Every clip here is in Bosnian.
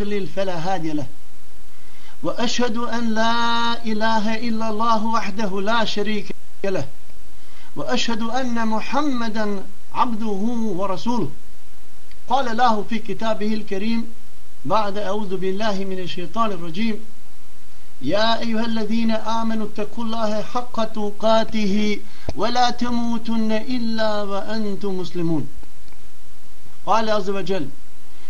يضلل فلا هادي له. وأشهد أن لا إله إلا الله وحده لا شريك له. وأشهد أن محمدا عبده ورسوله. قال الله في كتابه الكريم بعد أعوذ بالله من الشيطان الرجيم. يا أيها الذين آمنوا اتقوا الله حق تقاته ولا تموتن إلا وأنتم مسلمون. قال عز وجل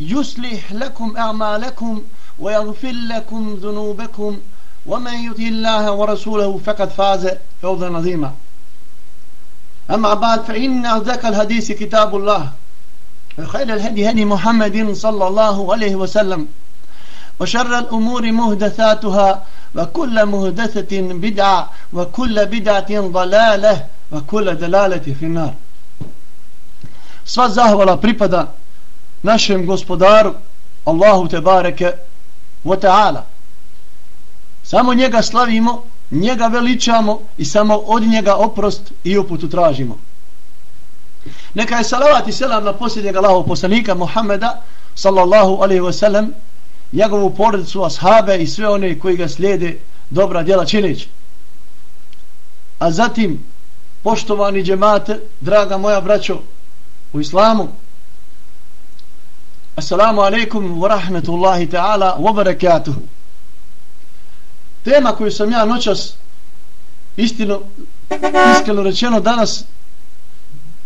يصلح لكم أعمالكم ويغفر لكم ذنوبكم ومن يطع الله ورسوله فقد فاز فوزا عظيما. أما بعد فإن أصدق الحديث كتاب الله وخير الهدي هدي محمد صلى الله عليه وسلم وشر الأمور مهدثاتها وكل مهدثة بدعة وكل بدعة ضلالة وكل دلالة في النار. Sva zahvala pripada našem gospodaru Allahu te bareke wa ta'ala. Samo njega slavimo njega veličamo i samo od njega oprost i uputu tražimo. Neka je salavat i selam na posljednjeg Allahov poslanika Muhammeda sallallahu alaihi wa sallam njegovu porodicu, ashabe i sve one koji ga slijede dobra djela čineći. A zatim poštovani džemate draga moja braćo u islamu Assalamu alaikum wa rahmetullahi ta'ala wa barakatuhu. Tema koju sam ja noćas istino, iskreno rečeno danas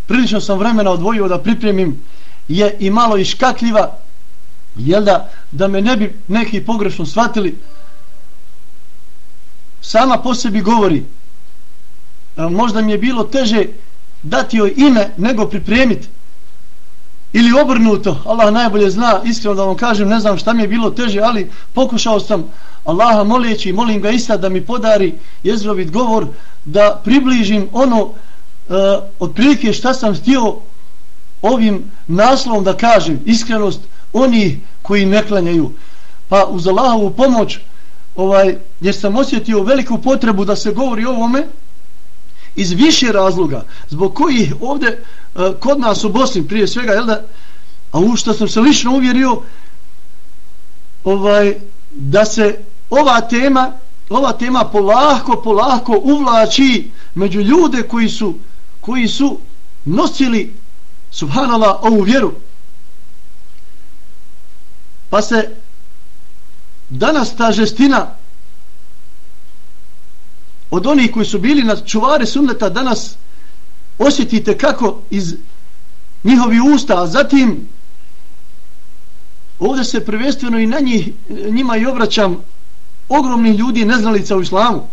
prilično sam vremena odvojio da pripremim je i malo iškakljiva jel da, da me ne bi neki pogrešno shvatili sama po sebi govori e, možda mi je bilo teže dati joj ime nego pripremiti ili obrnuto, Allah najbolje zna, iskreno da vam kažem, ne znam šta mi je bilo teže, ali pokušao sam Allaha moleći, molim ga ista da mi podari jezrovit govor, da približim ono uh, otprilike šta sam htio ovim naslovom da kažem, iskrenost oni koji ne klanjaju. Pa uz Allahovu pomoć, ovaj, jer sam osjetio veliku potrebu da se govori o ovome, iz više razloga, zbog kojih ovde Eh, kod nas u Bosni prije svega jel da? A u što sam se lično uvjerio ovaj da se ova tema ova tema polako polako uvlači među ljude koji su koji su nosili subhanallah ovu vjeru. Pa se danas ta žestina od onih koji su bili na čuvare sunneta danas osjetite kako iz njihovi usta, a zatim ovdje se prvestveno i na njih, njima i obraćam ogromni ljudi neznalica u islamu.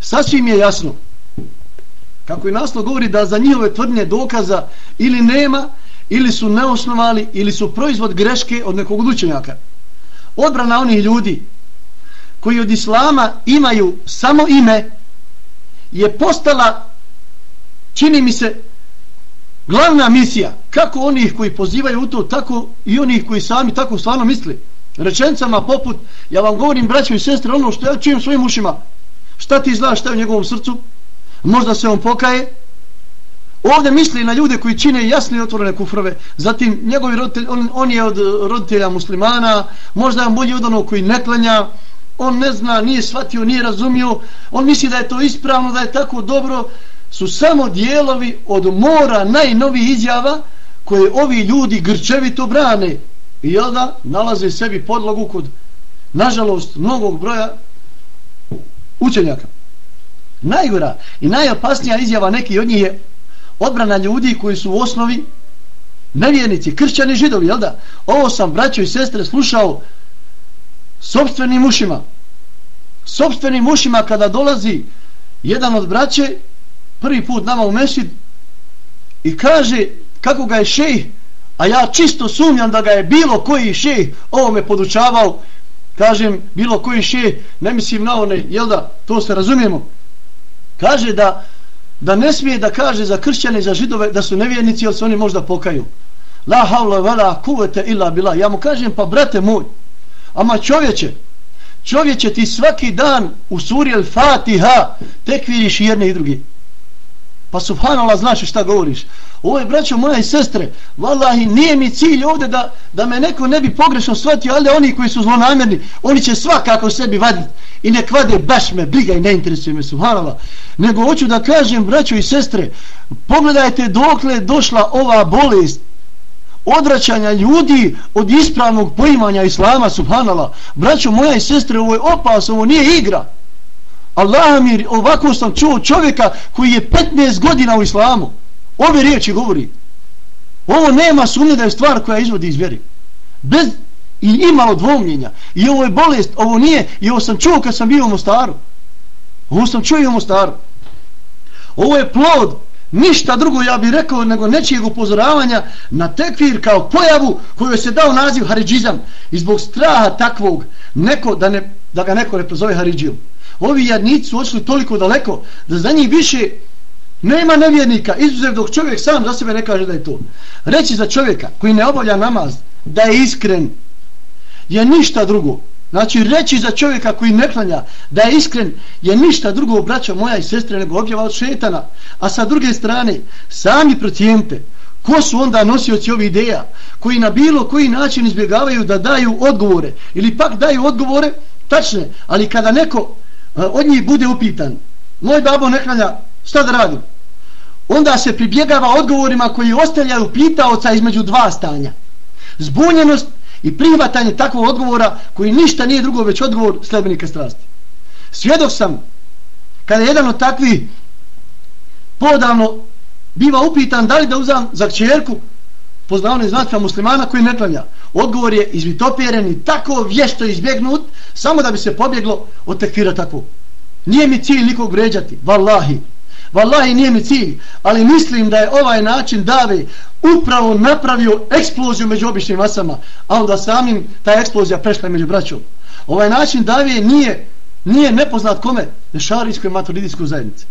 Sasvim je jasno kako i naslov govori da za njihove tvrdnje dokaza ili nema, ili su neosnovali, ili su proizvod greške od nekog učenjaka. Odbrana onih ljudi koji od islama imaju samo ime je postala čini mi se glavna misija kako onih koji pozivaju u to tako i onih koji sami tako stvarno misli rečencama poput ja vam govorim braćo i sestre ono što ja čujem svojim ušima. Šta ti znaš šta je u njegovom srcu? Možda se on pokaje. Ovdje misli na ljude koji čine jasne i otvorene kufrove. Zatim njegovi roditelj on, on je od roditelja muslimana možda je bolji od onog koji ne klanja. On ne zna, nije shvatio, nije razumio. On misli da je to ispravno, da je tako dobro su samo dijelovi od mora najnovih izjava koje ovi ljudi grčevito brane. I jel da nalaze sebi podlogu kod nažalost mnogog broja učenjaka. Najgora i najopasnija izjava neki od njih je odbrana ljudi koji su u osnovi nevjernici, kršćani židovi jel da? Ovo sam braćo i sestre slušao sobstvenim ušima. Sobstvenim ušima kada dolazi jedan od braće prvi put nama u mešid i kaže kako ga je šejh a ja čisto sumnjam da ga je bilo koji šejh ovo me podučavao kažem, bilo koji šej, ne mislim na one, jel da, to se razumijemo, kaže da, da ne smije da kaže za kršćane i za židove da su nevjernici, jer se oni možda pokaju. La havla vela kuvete illa bila. Ja mu kažem, pa brate moj, ama čovječe, čovječe ti svaki dan u suri al-Fatiha tekviriš jedne i drugi. Pa subhanallah znaš šta govoriš. Ovo je braćo moja i sestre. Wallahi nije mi cilj ovdje da, da me neko ne bi pogrešno shvatio, ali oni koji su zlonamerni, oni će svakako sebi vaditi. I nek vade baš me, briga i ne interesuje me, subhanallah. Nego hoću da kažem, braćo i sestre, pogledajte dokle došla ova bolest odraćanja ljudi od ispravnog poimanja Islama, subhanallah. Braćo moja i sestre, ovo je opas, ovo nije igra. Allah mi, ovako sam čuo čovjeka koji je 15 godina u islamu. Ove riječi govori. Ovo nema sumnje da je stvar koja izvodi iz vjeri. Bez i imalo dvomljenja. I ovo je bolest, ovo nije. I ovo sam čuo kad sam bio u Mostaru. Ovo sam čuo i u Mostaru. Ovo je plod, ništa drugo ja bih rekao nego nečijeg upozoravanja na tekvir kao pojavu koju se dao naziv Haridžizam. I zbog straha takvog, neko, da, ne, da ga neko ne prozove Haridžijom ovi jadnici su očili toliko daleko da za njih više nema nevjernika izuzev dok čovjek sam za sebe ne kaže da je to. Reći za čovjeka koji ne obavlja namaz da je iskren je ništa drugo. Znači reći za čovjeka koji ne klanja da je iskren je ništa drugo braća moja i sestre nego objava od šetana. A sa druge strane sami procijente ko su onda nosioci ovih ideja koji na bilo koji način izbjegavaju da daju odgovore ili pak daju odgovore tačne ali kada neko od njih bude upitan. Moj babo ne hranja, šta da radim? Onda se pribjegava odgovorima koji ostavljaju pitaoca između dva stanja. Zbunjenost i prihvatanje takvog odgovora koji ništa nije drugo već odgovor sledbenika strasti. Svjedok sam kada jedan od takvih podavno biva upitan da li da uzam za čerku poznavane značka muslimana koji ne klanja. Odgovor je izvitopjeren i tako vješto izbjegnut samo da bi se pobjeglo od tekfira tako. Nije mi cilj nikog vređati, vallahi. Vallahi nije mi cilj, ali mislim da je ovaj način dave upravo napravio eksploziju među običnim masama, a onda samim ta eksplozija prešla među braćom. Ovaj način dave nije, nije nepoznat kome, nešarijskoj maturidijskoj zajednici.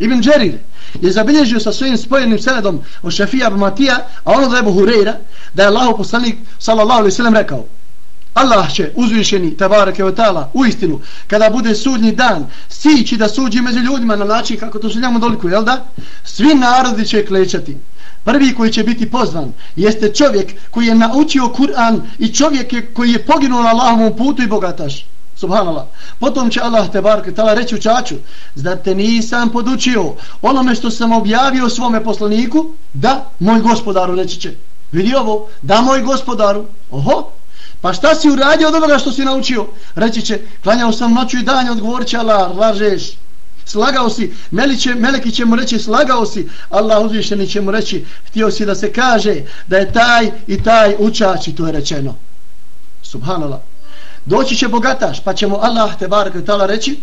Ibn Đerir je zabilježio sa svojim spojenim senedom od Šafija Matija, a ono da je Buhureira, da je Allah poslanik sallallahu alaihi sallam rekao Allah će uzvišeni tabarake wa ta'ala u istinu kada bude sudnji dan sići da suđi među ljudima na način kako to su njemu doliku, jel da? Svi narodi će klečati. Prvi koji će biti pozvan jeste čovjek koji je naučio Kur'an i čovjek koji je poginuo na Allahovom putu i bogataš. Subhanallah. Potom će Allah te barke tala reći učaču, zda te nisam podučio onome što sam objavio svome poslaniku, da, moj gospodaru reći će. Vidi ovo, da, moj gospodaru. Oho, pa šta si uradio od onoga što si naučio? Reći će, klanjao sam noću i dan, odgovorit će Allah, lažeš. Slagao si, Meliće, Meleki će mu reći, slagao si, Allah uzvišeni će mu reći, htio si da se kaže da je taj i taj učač i to je rečeno. Subhanallah doći će bogataš, pa ćemo Allah te barak i tala reći,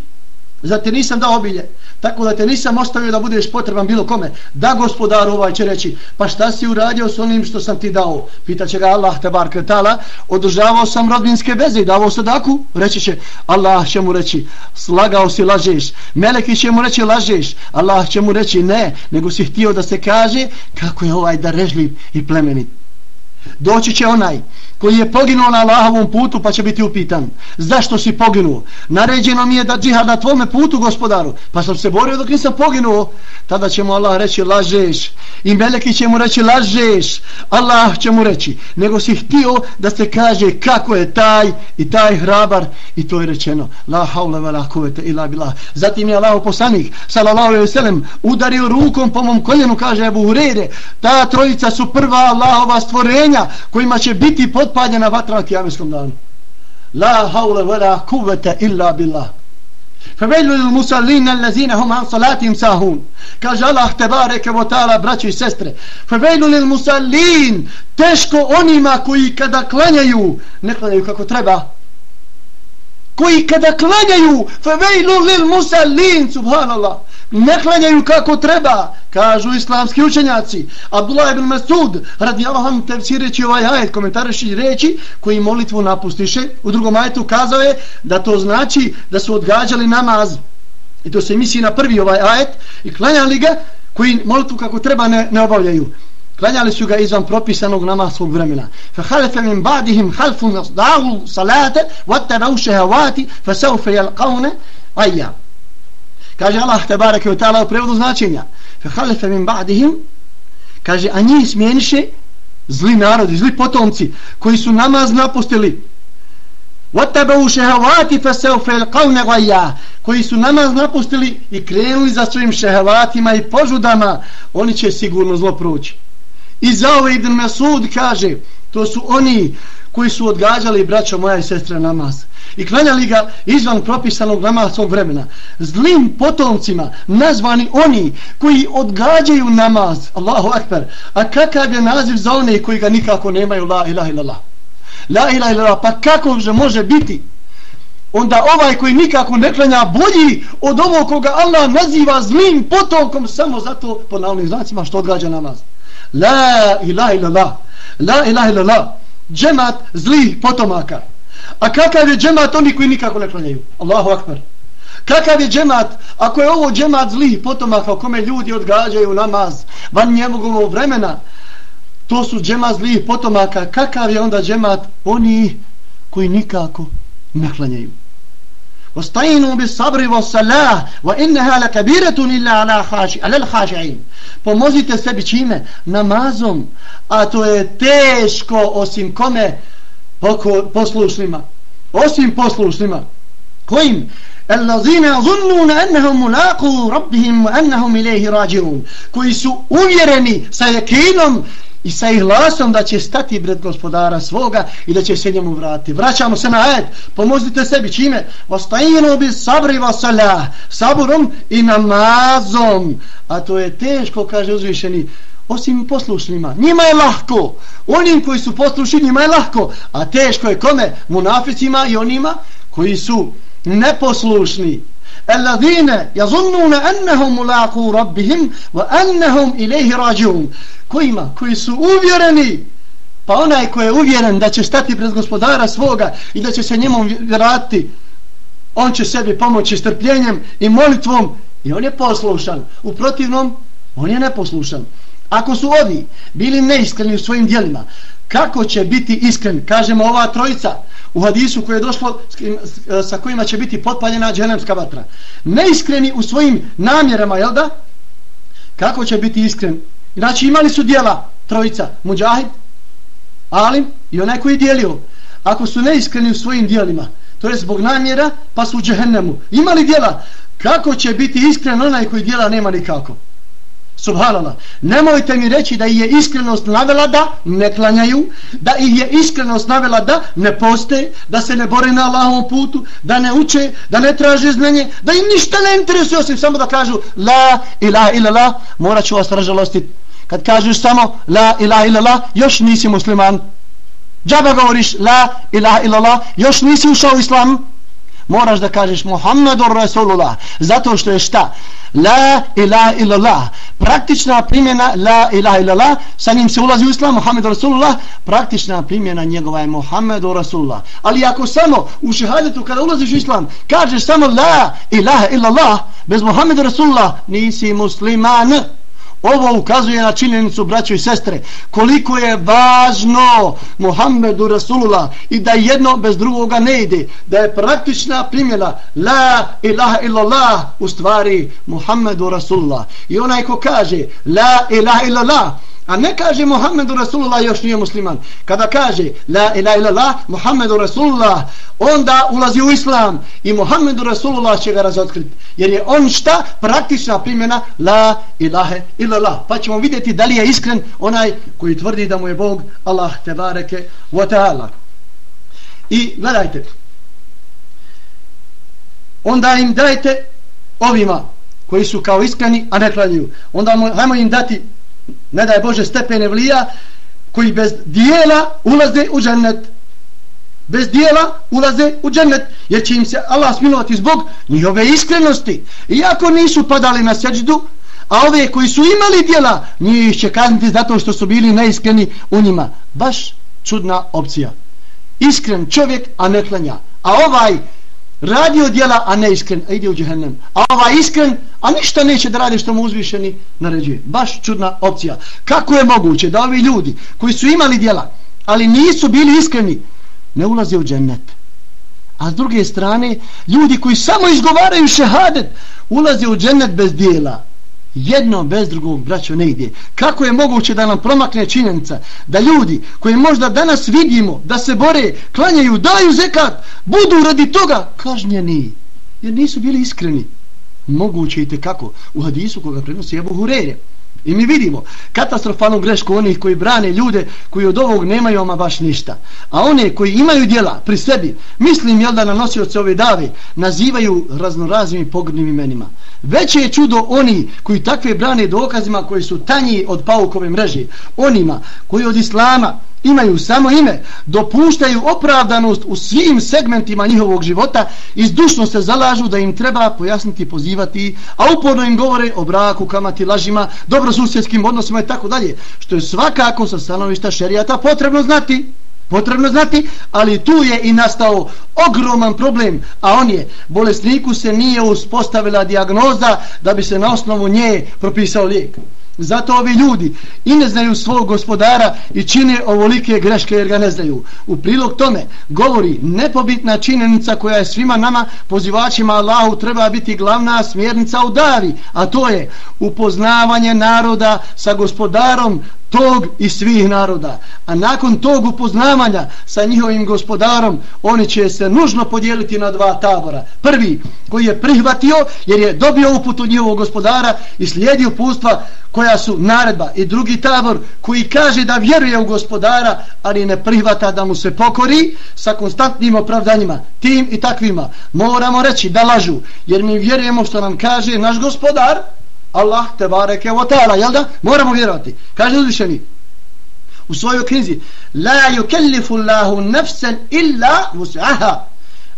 za te nisam dao obilje, tako da te nisam ostavio da budeš potreban bilo kome, da gospodar ovaj će reći, pa šta si uradio s onim što sam ti dao, pitaće ga Allah te barak i tala, održavao sam rodbinske veze i davao sadaku, reći će, Allah će mu reći, slagao si, lažeš, meleki će mu reći, lažeš, Allah će mu reći, ne, nego si htio da se kaže kako je ovaj darežljiv i plemenit. Doći će onaj koji je poginuo na Allahovom putu pa će biti upitan zašto si poginuo? Naređeno mi je da džihad na tvome putu gospodaru. Pa sam se borio dok nisam poginuo. Tada će mu Allah reći lažeš. I meleki će mu reći lažeš. Allah će mu reći nego si htio da se kaže kako je taj i taj hrabar. I to je rečeno la haule ve la kuvete ila bila zatim je Allah poslanik sallallahu alaihi veselem udario rukom po mom koljenu kaže Ebu Hurere ta trojica su prva Allahova stvorenja kojima će biti pod potpaljena vatra na kijameskom danu. La haule vela kuvvete illa billah. Fevelu il musallin allazine hum an salatim sahun. Kaže Allah te bareke vo ta'ala, braći i sestre. Fevelu il musallin, teško onima koji kada klanjaju, ne klanjaju kako treba. Koji kada klanjaju, fevelu il musallin, subhanallah ne klanjaju kako treba, kažu islamski učenjaci. Abdullah ibn Masud, radi Allahom tefsireći ovaj ajet, komentariši reći, koji molitvu napustiše, u drugom ajetu kazao je da to znači da su odgađali namaz. I to se misli na prvi ovaj ajet i klanjali ga koji molitvu kako treba ne, ne obavljaju. Klanjali su ga izvan propisanog namaskog vremena. Fa halefe min ba'dihim halfun da'u salate vattabau šehavati fa saufe jelqavne ajja. Kaže Allah te bareke u ta'ala u prevodu značenja. Fa khalafa min ba'dihim kaže a njih smijeniše zli narodi, zli potomci koji su namaz napustili Wattabu shahawati fa saufe jelqavne koji su namaz napustili i krenuli za svojim šehavatima i požudama oni će sigurno zlo proći. I za ove Ibn Masud kaže, to su oni koji su odgađali braćo moja i sestra namaz. I klanjali ga izvan propisanog namazskog vremena. Zlim potomcima nazvani oni koji odgađaju namaz. Allahu akbar. A kakav je naziv za one koji ga nikako nemaju? La ilaha illallah. La ilaha illallah. Pa kako že može biti? Onda ovaj koji nikako ne klanja bolji od ovog koga Allah naziva zlim potomkom samo zato po navnim znacima što odgađa namaz. La ilaha illallah. La ilaha illallah. Džemat zlih potomaka. A kakav je džemat oni koji nikako ne klanjaju? Allahu akbar. Kakav je džemat? Ako je ovo džemat zlih potomaka o kome ljudi odgađaju namaz van njegovog vremena, to su džemat zlih potomaka. Kakav je onda džemat oni koji nikako ne klanjaju? Ostajinu bi sabri wa salah wa inneha la kabiretun illa ala haši, ala l'haši'in. Pomozite sebi čime? Namazom. A to je teško osim kome poslušnima. Osim poslušnima. Kojim? Allazina zunnuna ennehum mulaku rabbihim wa ennehum ilaihi raji'un. Koji su uvjereni sa jekinom i sa ihlasom da će stati pred gospodara svoga i da će se njemu vratiti. Vraćamo se na ajed, pomozite sebi čime? Vastajinu bi sabri vasalah, saburom i namazom. A to je teško, kaže uzvišeni, osim poslušnima. Njima je lahko. Onim koji su poslušni, njima je lahko. A teško je kome? Munaficima i onima koji su neposlušni. Alladine yazunnuna annahum mulaqu rabbihim wa annahum ilayhi rajiun kojima? Koji su uvjereni pa onaj ko je uvjeren da će stati pred gospodara svoga i da će se njemu vratiti on će sebi pomoći strpljenjem i molitvom i on je poslušan u protivnom on je neposlušan ako su ovi bili neiskreni u svojim dijelima kako će biti iskren kažemo ova trojica u hadisu koje je došlo e, sa kojima će biti potpaljena dželemska vatra neiskreni u svojim namjerama jel da kako će biti iskren Znači imali su dijela trojica, muđahid, alim i onaj koji dijelio. Ako su neiskreni u svojim dijelima, to je zbog namjera, pa su u džehennemu. Imali dijela, kako će biti iskren onaj koji dijela nema nikako? Subhanallah. Nemojte mi reći da ih je iskrenost navela da ne klanjaju, da ih je iskrenost navela da ne poste, da se ne bore na Allahovom putu, da ne uče, da ne traže znanje, da im ništa ne interesuje osim samo da kažu la ilaha illallah, morat ću vas ražalostiti kad kažeš samo la ilaha illallah još nisi musliman džaba govoriš la ilaha illallah još nisi ušao u islamu moraš da kažeš Muhammedur Rasulullah. Zato što je šta? La ilaha illallah. Praktična primjena la ilaha illallah sa njim se ulazi u islam Muhammedur Rasulullah praktična primjena njegova je Muhammedur Rasulullah. Ali ako samo u šehadetu kada ulaziš u islam kažeš samo la ilaha illallah bez Muhammedur Rasulullah nisi musliman. Ovo ukazuje na činjenicu, braćo i sestre, koliko je važno Muhammedu Rasulullah i da jedno bez drugoga ne ide, da je praktična primjena La ilaha illallah u stvari Muhammedu Rasulullah. I onaj ko kaže La ilaha illallah, A ne kaže Muhammedu Rasulullah još nije musliman. Kada kaže La ilaha illallah Muhammedu Rasulullah onda ulazi u islam i Muhammedu Rasulullah će ga razotkriti. Jer je on šta? Praktična primjena La ilaha illallah. Pa ćemo vidjeti da li je iskren onaj koji tvrdi da mu je Bog Allah te bareke wa ta'ala. I gledajte. Onda im dajte ovima koji su kao iskreni, a ne klanjuju. Onda mu, hajmo im dati ne daj Bože stepene vlija koji bez dijela ulaze u džennet. Bez dijela ulaze u džennet jer će im se Allah smilovati zbog njihove iskrenosti. Iako nisu padali na seđdu a ove koji su imali dijela nije ih će kazniti zato što su bili neiskreni u njima. Baš čudna opcija. Iskren čovjek a ne klanja. A ovaj radio djela, a ne iskren a ide u džehennem a ova iskren a ništa neće da radi što mu uzvišeni naređuje baš čudna opcija kako je moguće da ovi ljudi koji su imali djela, ali nisu bili iskreni ne ulaze u džennet. A s druge strane, ljudi koji samo izgovaraju šehadet, ulaze u džennet bez dijela. Jedno bez drugog, braćo, ne ide. Kako je moguće da nam promakne činjenica da ljudi koji možda danas vidimo da se bore, klanjaju, daju zekat, budu radi toga kažnjeni. Jer nisu bili iskreni. Moguće i kako. U hadisu koga prenosi Ebu Hureyre. I mi vidimo katastrofalnu grešku onih koji brane ljude koji od ovog nemaju ama baš ništa. A one koji imaju dijela pri sebi, mislim jel da na nosioce ove dave, nazivaju raznoraznim pogrdnim imenima. Veće je čudo oni koji takve brane dokazima koji su tanji od paukove mreže. Onima koji od islama imaju samo ime, dopuštaju opravdanost u svim segmentima njihovog života i zdušno se zalažu da im treba pojasniti, pozivati, a uporno im govore o braku, kamati, lažima, dobrosusjedskim odnosima i tako dalje, što je svakako sa stanovišta šerijata potrebno znati. Potrebno znati, ali tu je i nastao ogroman problem, a on je, bolesniku se nije uspostavila diagnoza da bi se na osnovu nje propisao lijek. Zato ovi ljudi i ne znaju svog gospodara i čine ovolike greške jer ga ne znaju. U prilog tome govori nepobitna činjenica koja je svima nama pozivačima Allahu treba biti glavna smjernica u davi, a to je upoznavanje naroda sa gospodarom tog i svih naroda. A nakon tog upoznavanja sa njihovim gospodarom, oni će se nužno podijeliti na dva tabora. Prvi, koji je prihvatio, jer je dobio uput od njihovog gospodara i slijedi upustva koja su naredba. I drugi tabor, koji kaže da vjeruje u gospodara, ali ne prihvata da mu se pokori sa konstantnim opravdanjima. Tim i takvima moramo reći da lažu, jer mi vjerujemo što nam kaže naš gospodar, Allah te bareke wa ta'ala, jel da? Moramo vjerovati. Kaže uzvišeni u svojoj knjizi La yukellifu Allahu nafsan illa vus'aha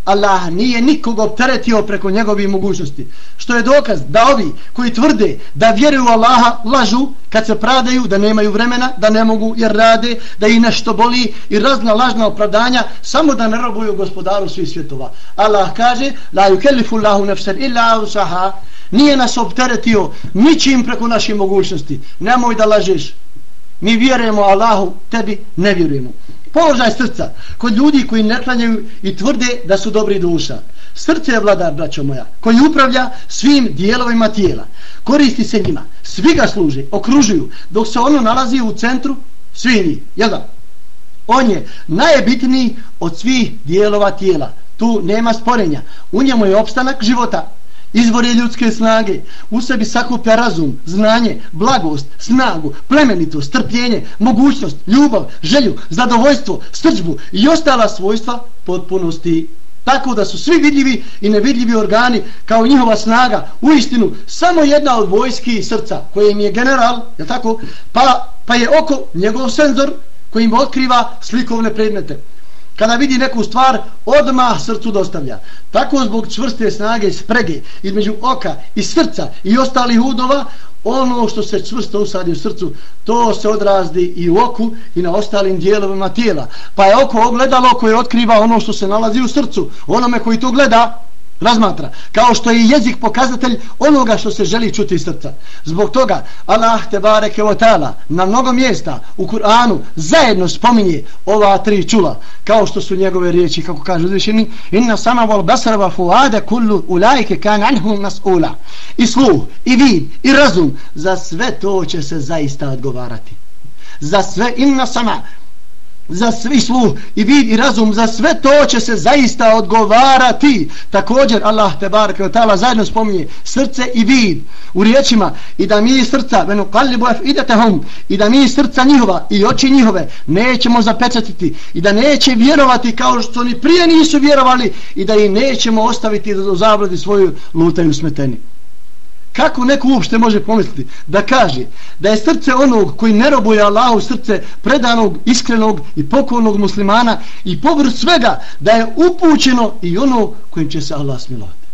Allah nije nikog opteretio preko njegovih mogućnosti. Što je dokaz da ovi koji tvrde da vjeruju Allaha lažu kad se pradaju, da nemaju vremena, da ne mogu jer rade, da ih nešto boli i razna lažna opravdanja samo da ne robuju gospodaru svih svjetova. Allah kaže La yukellifu Allahu nafsan illa vus'aha nije nas opteretio ničim preko naših mogućnosti. Nemoj da lažeš. Mi vjerujemo Allahu tebi ne vjerujemo. Položaj srca. Kod ljudi koji ne klanjaju i tvrde da su dobri duša. Srce je vladar braćo moja koji upravlja svim dijelovima tijela. Koristi se njima. Svi ga služe, okružuju. Dok se ono nalazi u centru svi njih, jel da? on je najbitniji od svih dijelova tijela. Tu nema sporenja. U njemu je opstanak života izvor je ljudske snage, u sebi sakuplja razum, znanje, blagost, snagu, plemenitost, strpljenje, mogućnost, ljubav, želju, zadovoljstvo, srđbu i ostala svojstva potpunosti. Tako da su svi vidljivi i nevidljivi organi kao njihova snaga u istinu samo jedna od vojski srca kojim je general, je tako? Pa, pa je oko njegov senzor kojim otkriva slikovne predmete kada vidi neku stvar, odmah srcu dostavlja. Tako zbog čvrste snage i sprege između oka i srca i ostalih udova, ono što se čvrsto usadi u srcu, to se odrazdi i u oku i na ostalim dijelovima tijela. Pa je oko ogledalo koje otkriva ono što se nalazi u srcu. Onome koji to gleda, razmatra. Kao što je jezik pokazatelj onoga što se želi čuti iz srca. Zbog toga Allah te bareke o ta'ala na mnogo mjesta u Kur'anu zajedno spominje ova tri čula. Kao što su njegove riječi, kako kaže uzvišeni, inna sama vol basrava fuade kullu ulajke kan anhum nas ula. I sluh, i vid, i razum, za sve to će se zaista odgovarati. Za sve inna sama za svi sluh i vid i razum za sve to će se zaista odgovarati. Također Allah te barke taala zajedno spominje srce i vid u riječima i da mi srca venu kallibu idete hum i da mi srca njihova i oči njihove nećemo zapečatiti i da neće vjerovati kao što oni prije nisu vjerovali i da i nećemo ostaviti da zabladi svoju lutaju smeteni. Kako neko uopšte može pomisliti da kaže da je srce onog koji ne robuje Allahu srce predanog, iskrenog i pokornog muslimana i povrst svega da je upućeno i ono kojim će se Allah smilovati.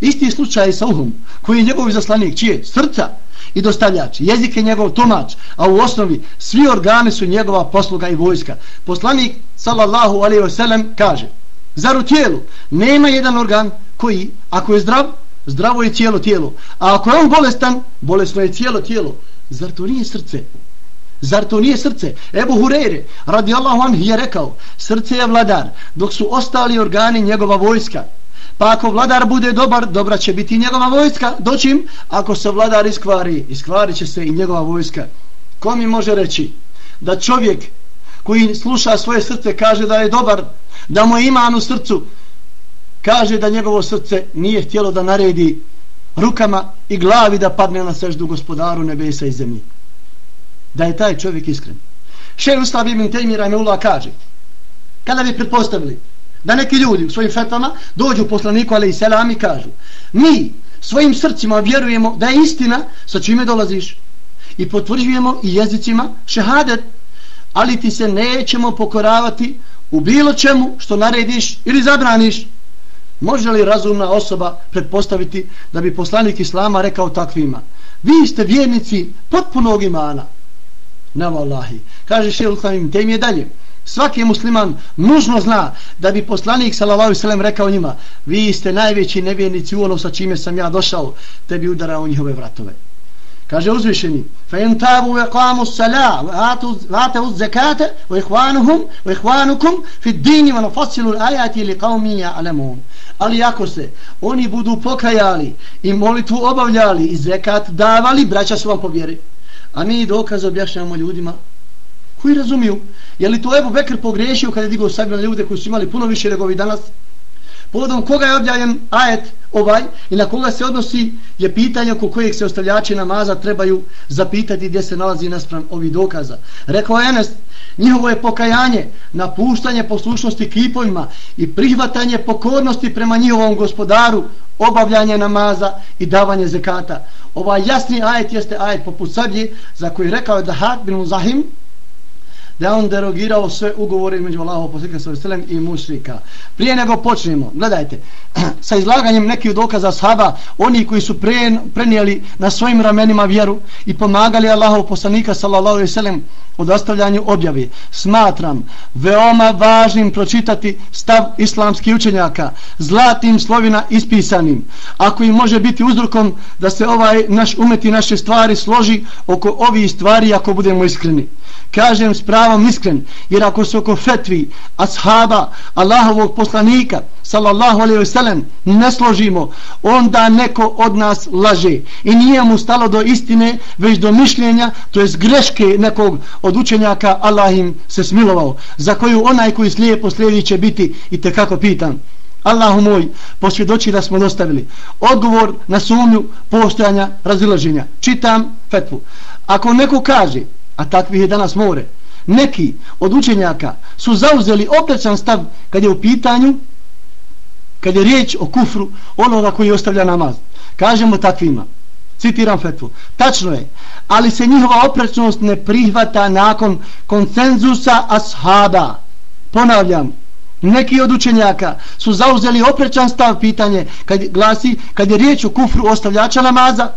Isti slučaj sa uhom koji je njegov zaslanik, čije? Srca i dostavljač, jezik je njegov tumač, a u osnovi svi organi su njegova posluga i vojska. Poslanik, sallallahu alaihi wa sallam, kaže, zar u tijelu nema jedan organ koji, ako je zdrav, zdravo je cijelo tijelo, a ako je on bolestan, bolesno je cijelo tijelo. Zar to nije srce? Zar to nije srce? Ebu Hureyre, radi Allahu je rekao, srce je vladar, dok su ostali organi njegova vojska. Pa ako vladar bude dobar, dobra će biti njegova vojska. Doćim, ako se vladar iskvari, iskvari će se i njegova vojska. Ko mi može reći da čovjek koji sluša svoje srce kaže da je dobar, da mu je iman u srcu, kaže da njegovo srce nije htjelo da naredi rukama i glavi da padne na seždu gospodaru nebesa i zemlji. Da je taj čovjek iskren. Šehr Ustav ibn Tejmira me kaže kada bi pretpostavili da neki ljudi u svojim fetvama dođu poslaniku ali i selam i kažu mi svojim srcima vjerujemo da je istina sa čime dolaziš i potvrđujemo i jezicima šehadet ali ti se nećemo pokoravati u bilo čemu što narediš ili zabraniš može li razumna osoba pretpostaviti da bi poslanik Islama rekao takvima? Vi ste vjernici potpunog imana. Na vallahi. Kaže šehr Uslamim te im je dalje. Svaki musliman nužno zna da bi poslanik sallallahu alejhi ve rekao njima vi ste najveći nevjernici u ono sa čime sam ja došao te bi udarao njihove vratove kaže uzvišeni fa in tabu wa qamu as-salat wa atu atu az-zakata wa ikhwanuhum wa ikhwanukum fi ad-din wa nufassilu al-ayati liqaumin ya'lamun. Ali ako se oni budu pokajali i molitvu obavljali i zekat davali braća su vam povjeri a mi dokaz objašnjavamo ljudima koji razumiju je li to Ebu Bekr pogriješio kada je digao sebi na ljude koji su imali puno više nego danas? Povodom koga je objavljen ajet ovaj i na koga se odnosi je pitanje oko kojeg se ostavljači namaza trebaju zapitati gdje se nalazi naspram ovih dokaza. Rekao je Enes, njihovo je pokajanje, napuštanje poslušnosti kipovima i prihvatanje pokornosti prema njihovom gospodaru, obavljanje namaza i davanje zekata. Ovaj jasni ajet jeste ajet poput sablje za koji rekao je da Had bin Zahim, da on derogirao sve ugovore između Allahov poslanika sallallahu alejhi i mušrika. Prije nego počnemo, gledajte, sa izlaganjem nekih dokaza sahaba, oni koji su pre, prenijeli na svojim ramenima vjeru i pomagali Allahov poslanika sallallahu alejhi o dostavljanju objave. Smatram veoma važnim pročitati stav islamskih učenjaka zlatim slovina ispisanim. Ako im može biti uzrokom da se ovaj naš umeti naše stvari složi oko ovih stvari ako budemo iskreni kažem s pravom iskren, jer ako se oko fetvi, ashaba, Allahovog poslanika, sallallahu alaihi wasallam, ne složimo, onda neko od nas laže i nije mu stalo do istine, već do mišljenja, to jest greške nekog od učenjaka, Allah im se smilovao, za koju onaj koji slijepo slijedi će biti i te kako pitan. Allahu moj, posvjedoči da smo dostavili odgovor na sumnju postojanja razilaženja. Čitam fetvu. Ako neko kaže a takvih je danas more. Neki od učenjaka su zauzeli oprečan stav kad je u pitanju, kad je riječ o kufru onoga koji ostavlja namaz. Kažemo takvima, citiram fetvu, tačno je, ali se njihova oprečnost ne prihvata nakon konsenzusa ashaba. Ponavljam, neki od učenjaka su zauzeli oprečan stav pitanje kad glasi, kad je riječ o kufru ostavljača namaza,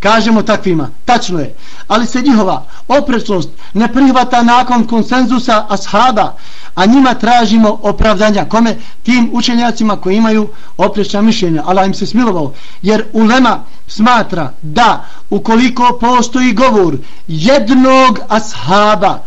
kažemo takvima, tačno je, ali se njihova oprečnost ne prihvata nakon konsenzusa ashaba, a njima tražimo opravdanja, kome? Tim učenjacima koji imaju oprečna mišljenja, Allah im se smilovao, jer ulema smatra da ukoliko postoji govor jednog ashaba,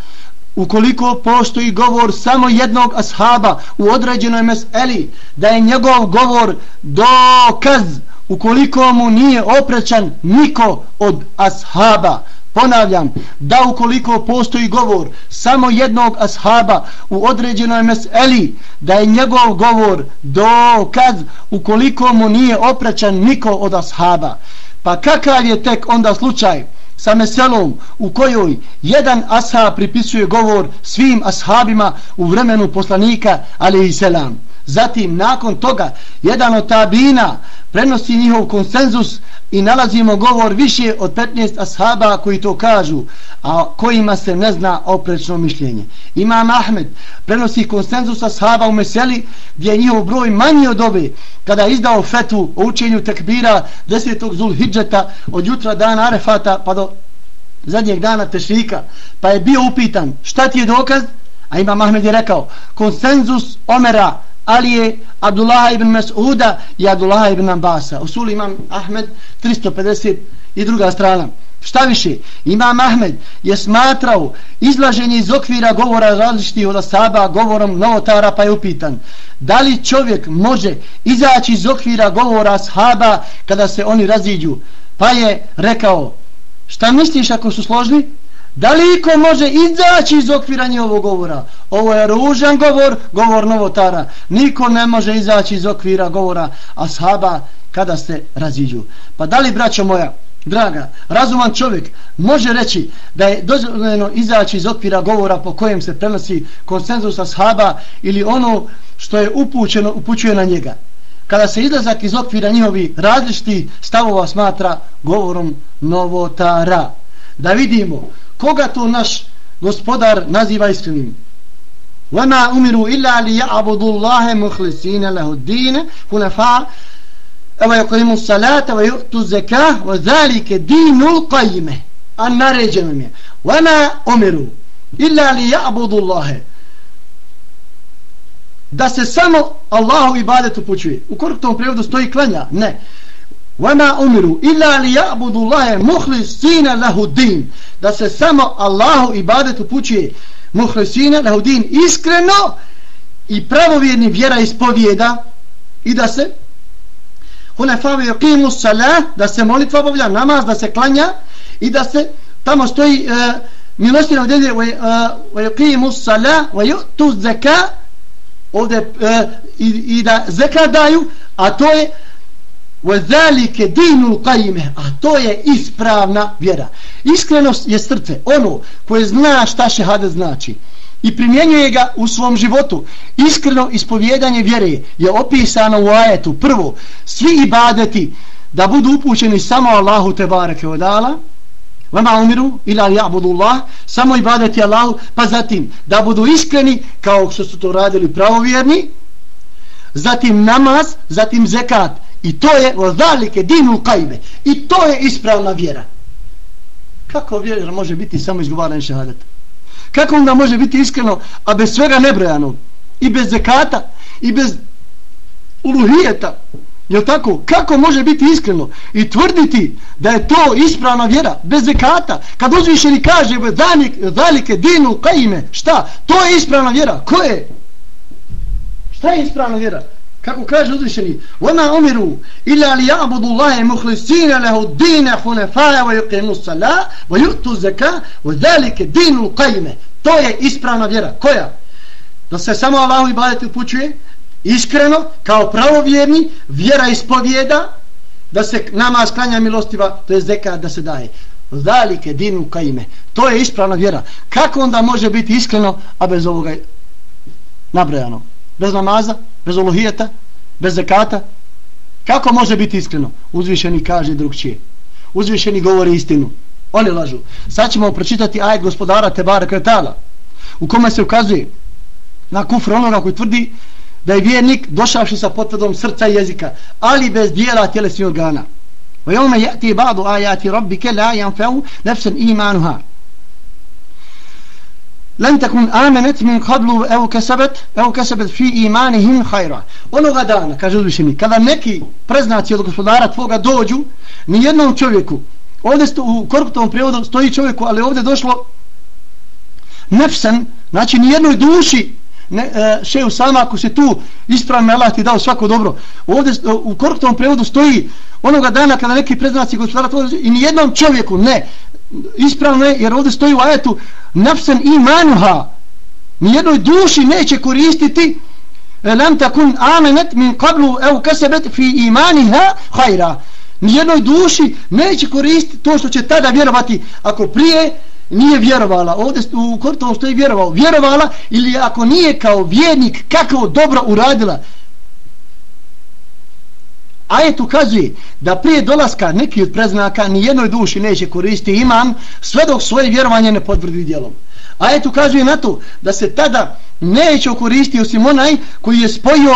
ukoliko postoji govor samo jednog ashaba u određenoj meseli, da je njegov govor dokaz ukoliko mu nije oprećan niko od ashaba ponavljam da ukoliko postoji govor samo jednog ashaba u određenoj meseli da je njegov govor dokaz ukoliko mu nije oprećan niko od ashaba. Pa kakav je tek onda slučaj sa meselom u kojoj jedan ashab pripisuje govor svim ashabima u vremenu poslanika ali i selam Zatim, nakon toga, jedan od tabina prenosi njihov konsenzus i nalazimo govor više od 15 ashaba koji to kažu, a kojima se ne zna oprečno mišljenje. Imam Ahmed prenosi konsenzus ashaba u Meseli gdje je njihov broj manji od ove kada je izdao fetu o učenju tekbira 10. Zulhidžeta od jutra dana Arefata pa do zadnjeg dana Tešrika pa je bio upitan šta ti je dokaz a Imam Ahmed je rekao konsenzus Omera Ali je Abdullah ibn Mas'uda i Abdullah ibn Ambasa. Usul imam Ahmed 350 i druga strana. Šta više, imam Ahmed je smatrao izlaženje iz okvira govora različitih od Asaba govorom novotara pa je upitan da li čovjek može izaći iz okvira govora Ashaba kada se oni raziđu. Pa je rekao, šta misliš ako su složni? Da li iko može izaći iz okvira njihovog govora? Ovo je ružan govor, govor novotara. Niko ne može izaći iz okvira govora ashaba kada se raziđu. Pa da li, braćo moja, draga, razuman čovjek može reći da je dozvoljeno izaći iz okvira govora po kojem se prenosi konsenzus ashaba ili ono što je upućeno, upućuje na njega? Kada se izlazak iz okvira njihovi različiti stavova smatra govorom novotara. Da vidimo koga to naš gospodar naziva iskrenim وما أمروا إلا ليعبدوا الله مخلصين له الدين حنفاء ويقيموا الصلاة ويؤتوا الزكاة وذلك دين القيمة النار جميع وما أمروا إلا ليعبدوا الله da se samo Allahu ibadet upućuje. U korektom prevodu stoji klanja? Ne. وَمَا أُمِرُوا إِلَّا لِيَعْبُدُ اللَّهَ مُخْلِصِينَ لَهُ الدِّينَ da se samo Allahu ibadet upućuje muhlisina lahu din iskreno i pravovjerni vjera ispovijeda i da se hunefavi yuqimu salah da se molitva obavlja namaz da se klanja i da se tamo stoji uh, milostina ovdje wa yuqimu salah wa yu'tu zaka ovdje uh, i, i da zeka daju a to je وَذَلِكَ دِينُ الْقَيِّمَ A to je ispravna vjera. Iskrenost je srce, ono koje zna šta šehade znači i primjenjuje ga u svom životu. Iskreno ispovjedanje vjere je opisano u ajetu. Prvo, svi ibadeti da budu upućeni samo Allahu te bareke odala, vama umiru ila ja'budu Allah, samo ibadeti Allahu, pa zatim da budu iskreni kao što su to radili pravovjerni, zatim namaz, zatim zekat, I to je vazalike dinu kajbe. I to je ispravna vjera. Kako vjera može biti samo izgovaran šehadet? Kako onda može biti iskreno, a bez svega nebrojanog? I bez zekata? I bez uluhijeta? Jel tako? Kako može biti iskreno i tvrditi da je to ispravna vjera bez zekata? Kad uzvišeni kaže zalike dinu kajime, šta? To je ispravna vjera. Ko je? Šta je ispravna vjera? kako kaže uzvišeni وَمَا أُمِرُوا إِلَّا لِيَعْبُدُ اللَّهِ مُخْلِسِينَ لَهُ الدِّينَ حُنَفَايَ وَيُقِيمُ الصَّلَاةِ وَيُؤْتُ الزَّكَاةِ وَذَلِكَ دِينُ الْقَيْمَ To je ispravna vjera. Koja? Da se samo Allahu ibadeti upućuje iskreno, kao pravovjerni, vjera ispovjeda, da se nama sklanja milostiva, to je zeka da se daje. Zalike dinu kaime. To je ispravna vjera. Kako onda može biti iskreno, a bez ovoga nabrajano? Bez namaza? bez olohijeta, bez zakata, kako može biti iskreno? Uzvišeni kaže drugčije. Uzvišeni govori istinu. Oni lažu. Sad ćemo pročitati ajed gospodara Tebara Kretala, u kome se ukazuje na kufr onoga koji tvrdi da je vjernik došavši sa potvrdom srca i jezika, ali bez dijela tjelesnih organa. وَيَوْمَ يَأْتِي بَعْضُ آيَاتِ رَبِّكَ لَا يَنْفَوْ نَفْسًا إِيمَانُهَا لن تكون آمنت من قبل أو كسبت أو كسبت في إيمانهم خيرا onoga dana, kaže uzvišeni, kada neki preznaci od gospodara tvoga dođu, ni jednom čovjeku, ovdje sto, u koruptovom prijevodu stoji čovjeku, ali ovdje došlo nefsen, znači ni jednoj duši, ne, e, šeju sama, ako se tu ispravno Allah ti dao svako dobro, ovdje u koruptovom prijevodu stoji onoga dana kada neki preznaci gospodara tvoga dođu, i ni jednom čovjeku, ne, ispravno je, jer ovdje stoji u ajetu nafsan imanuha. Nijednoj duši neće koristiti lam takun amenet min qablu ev kasebet fi imaniha hajra nijednoj duši neće koristiti to što će tada vjerovati ako prije nije vjerovala. Ovdje u kortovom stoji vjerovao. Vjerovala ili ako nije kao vjernik kako dobro uradila. Ajet ukazuje da prije dolaska neki od preznaka ni jednoj duši neće koristiti iman sve dok svoje vjerovanje ne potvrdi djelom. Ajet ukazuje na to da se tada neće koristiti osim onaj koji je spojio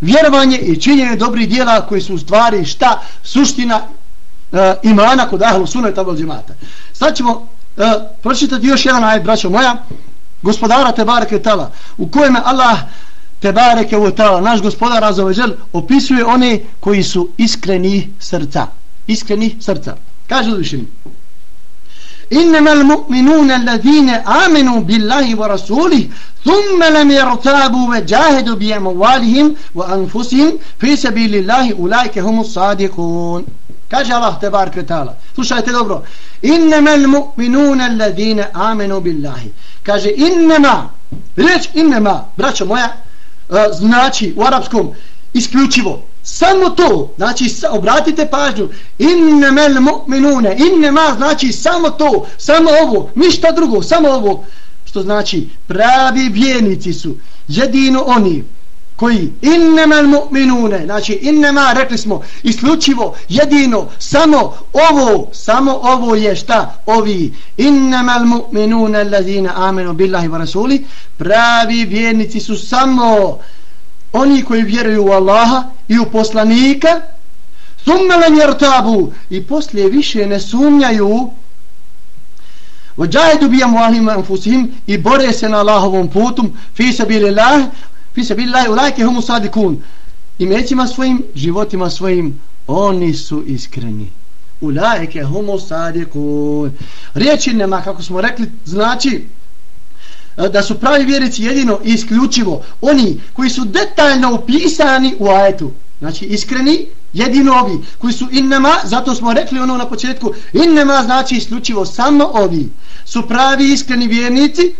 vjerovanje i činjenje dobrih dijela koji su u stvari šta suština uh, imana kod ahlu suna i tabel džemata. Sad ćemo uh, pročitati još jedan ajet, braćo moja, gospodara Tebareke Kretala, u kojem Allah Tebareke Tala, naš gospodar Razoveđel, opisuje one koji su iskreni srca. Iskreni srca. Kaže uzvišeni. إنما المؤمنون الذين آمنوا بالله ورسوله ثم لم يرتابوا وجاهدوا بأموالهم وأنفسهم في سبيل الله أولئك هم الصادقون Kaže Allah te bar kretala. Slušajte dobro. Innama al-mu'minuna alladhina amanu billahi. Kaže innama. Riječ innama, braćo moja, E, znači u arapskom isključivo. Samo to, znači obratite pažnju. Innama al-mu'minuna. Innama znači samo to, samo ovo, ništa drugo, samo ovo. Što znači pravi vjernici su jedino oni koji innama mu'minune znači innama rekli smo isključivo jedino samo ovo samo ovo je šta ovi innama mu'minune allazina amenu billahi wa rasuli pravi vjernici su samo oni koji vjeruju u Allaha i u poslanika thumma lam yartabu i poslije više ne sumnjaju وجاهدوا بأموالهم وأنفسهم i bore se na Allahovom putu fi sabilillah fi se billahi ulajke humu sadikun imecima svojim, životima svojim oni su iskreni. Ulajke humu sadikun riječi nema kako smo rekli znači e, da su pravi vjerici jedino isključivo oni koji su detaljno upisani u ajetu. Znači iskreni jedino ovi koji su innema zato smo rekli ono na početku innema znači isključivo samo ovi. Su pravi iskreni vjernici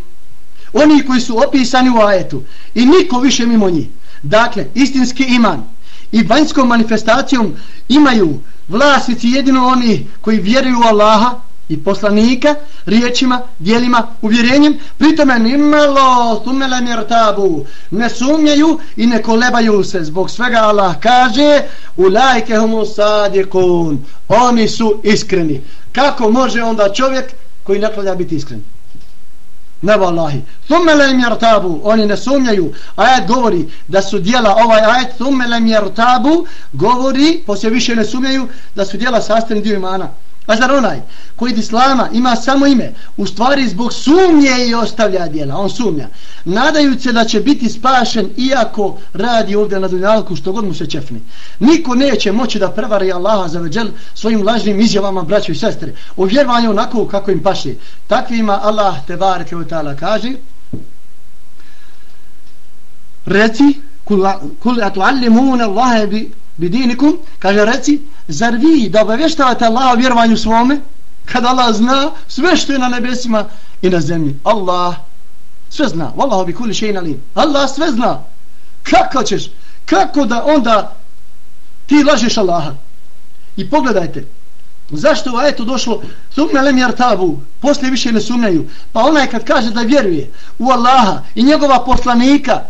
oni koji su opisani u ajetu. I niko više mimo njih. Dakle istinski iman i vanjskom manifestacijom imaju vlasnici jedino oni koji vjeruju u Allaha i poslanika riječima, dijelima, uvjerenjem. Pritome nimalo sumele mirtabu ne sumnjaju i ne kolebaju se. Zbog svega Allah kaže u lajke humu sadikun oni su iskreni. Kako može onda čovjek koji ne biti iskren? Ne vallahi. Thumme lem yartabu, Oni ne sumnjaju. Ajet govori da su djela ovaj ajet. Thumme lem yartabu Govori, poslije više ne sumnjaju, da su djela sastavni dio imana. A zar onaj koji od islama ima samo ime, u stvari zbog sumnje i ostavlja dijela, on sumnja, nadajući se da će biti spašen iako radi ovdje na dunjalku što god mu se čefni. Niko neće moći da prevari Allaha za veđel svojim lažnim izjavama, braćo i sestre, u vjerovanju onako kako im paši. Takvima Allah te bareke u ta'ala kaže reci kul atuallimuna Allahe bi bidinikum, kaže reci, zar vi da obavještavate Allah o vjerovanju svome, kada Allah zna sve što je na nebesima i na zemlji. Allah sve zna. Wallahu bi kuli še'in alim. Allah sve zna. Kako ćeš? Kako da onda ti lažeš Allaha? I pogledajte, zašto u ajetu došlo sumne lem jartabu, poslije više ne sumnjaju. Pa onaj kad kaže da vjeruje u Allaha i njegova poslanika,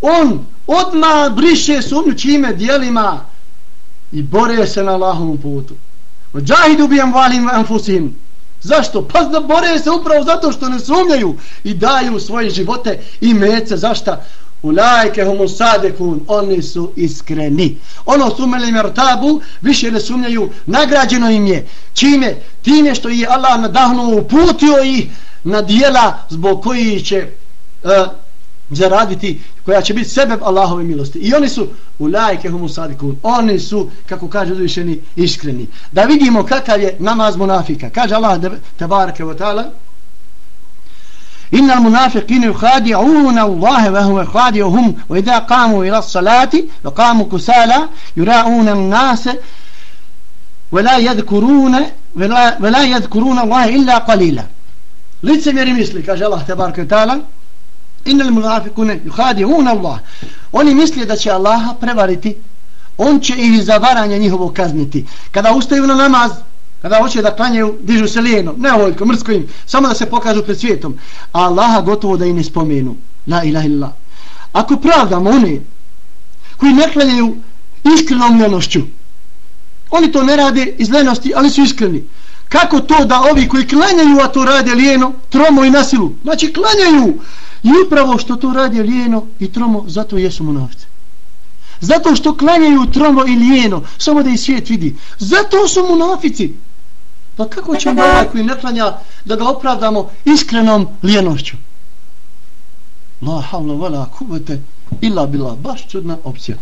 on odma briše sumnju čime dijelima i bore se na Allahovom putu. Džahidu bijem valim anfusim. Zašto? Pa da bore se upravo zato što ne sumnjaju i daju svoje živote i mece. Zašta? Ulajke homo sadekun, oni su iskreni. Ono sumeli mertabu, više ne sumnjaju, nagrađeno im je. Čime? Time što je Allah nadahnuo, uputio ih na dijela zbog koji će uh, zaraditi koja će biti sebe Allahove milosti. I oni su u lajke humu sadikun oni su kako kaže uzvišeni iskreni. Da vidimo kakav je namaz munafika. Kaže Allah tabaraka wa ta'ala inna munafiqina yukhadi'una Allah wa huwa khadi'uhum wa idha qamu ila as-salati wa qamu kusala yura'una an-nas wa la yadhkuruna wa la yadhkuruna illa qalila. Lice vjeri misli kaže Allah tebareke ve ta'ala Innal munafikune yuhadi'un Allah. Oni misle da će Allaha prevariti. On će ih za varanje njihovo kazniti. Kada ustaju na namaz, kada hoće da klanjaju, dižu se lijeno, nevoljko, mrsko im, samo da se pokažu pred svijetom. A Allaha gotovo da i ne spomenu. La ilaha illallah. Ako pravdamo one koji ne klanjaju iskrenom ljenošću, Oni to ne rade iz ljenosti, ali su iskreni. Kako to da ovi koji klanjaju, a to rade lijeno, tromo i nasilu? Znači klanjaju. I upravo što to rade lijeno i tromo, zato jesu munafice. Zato što klanjaju tromo i lijeno, samo da i svijet vidi. Zato su munafici. Pa kako će onda ovaj koji ne klanja da ga opravdamo iskrenom lijenošću? La havla vala kuvete illa bila. Baš čudna opcija.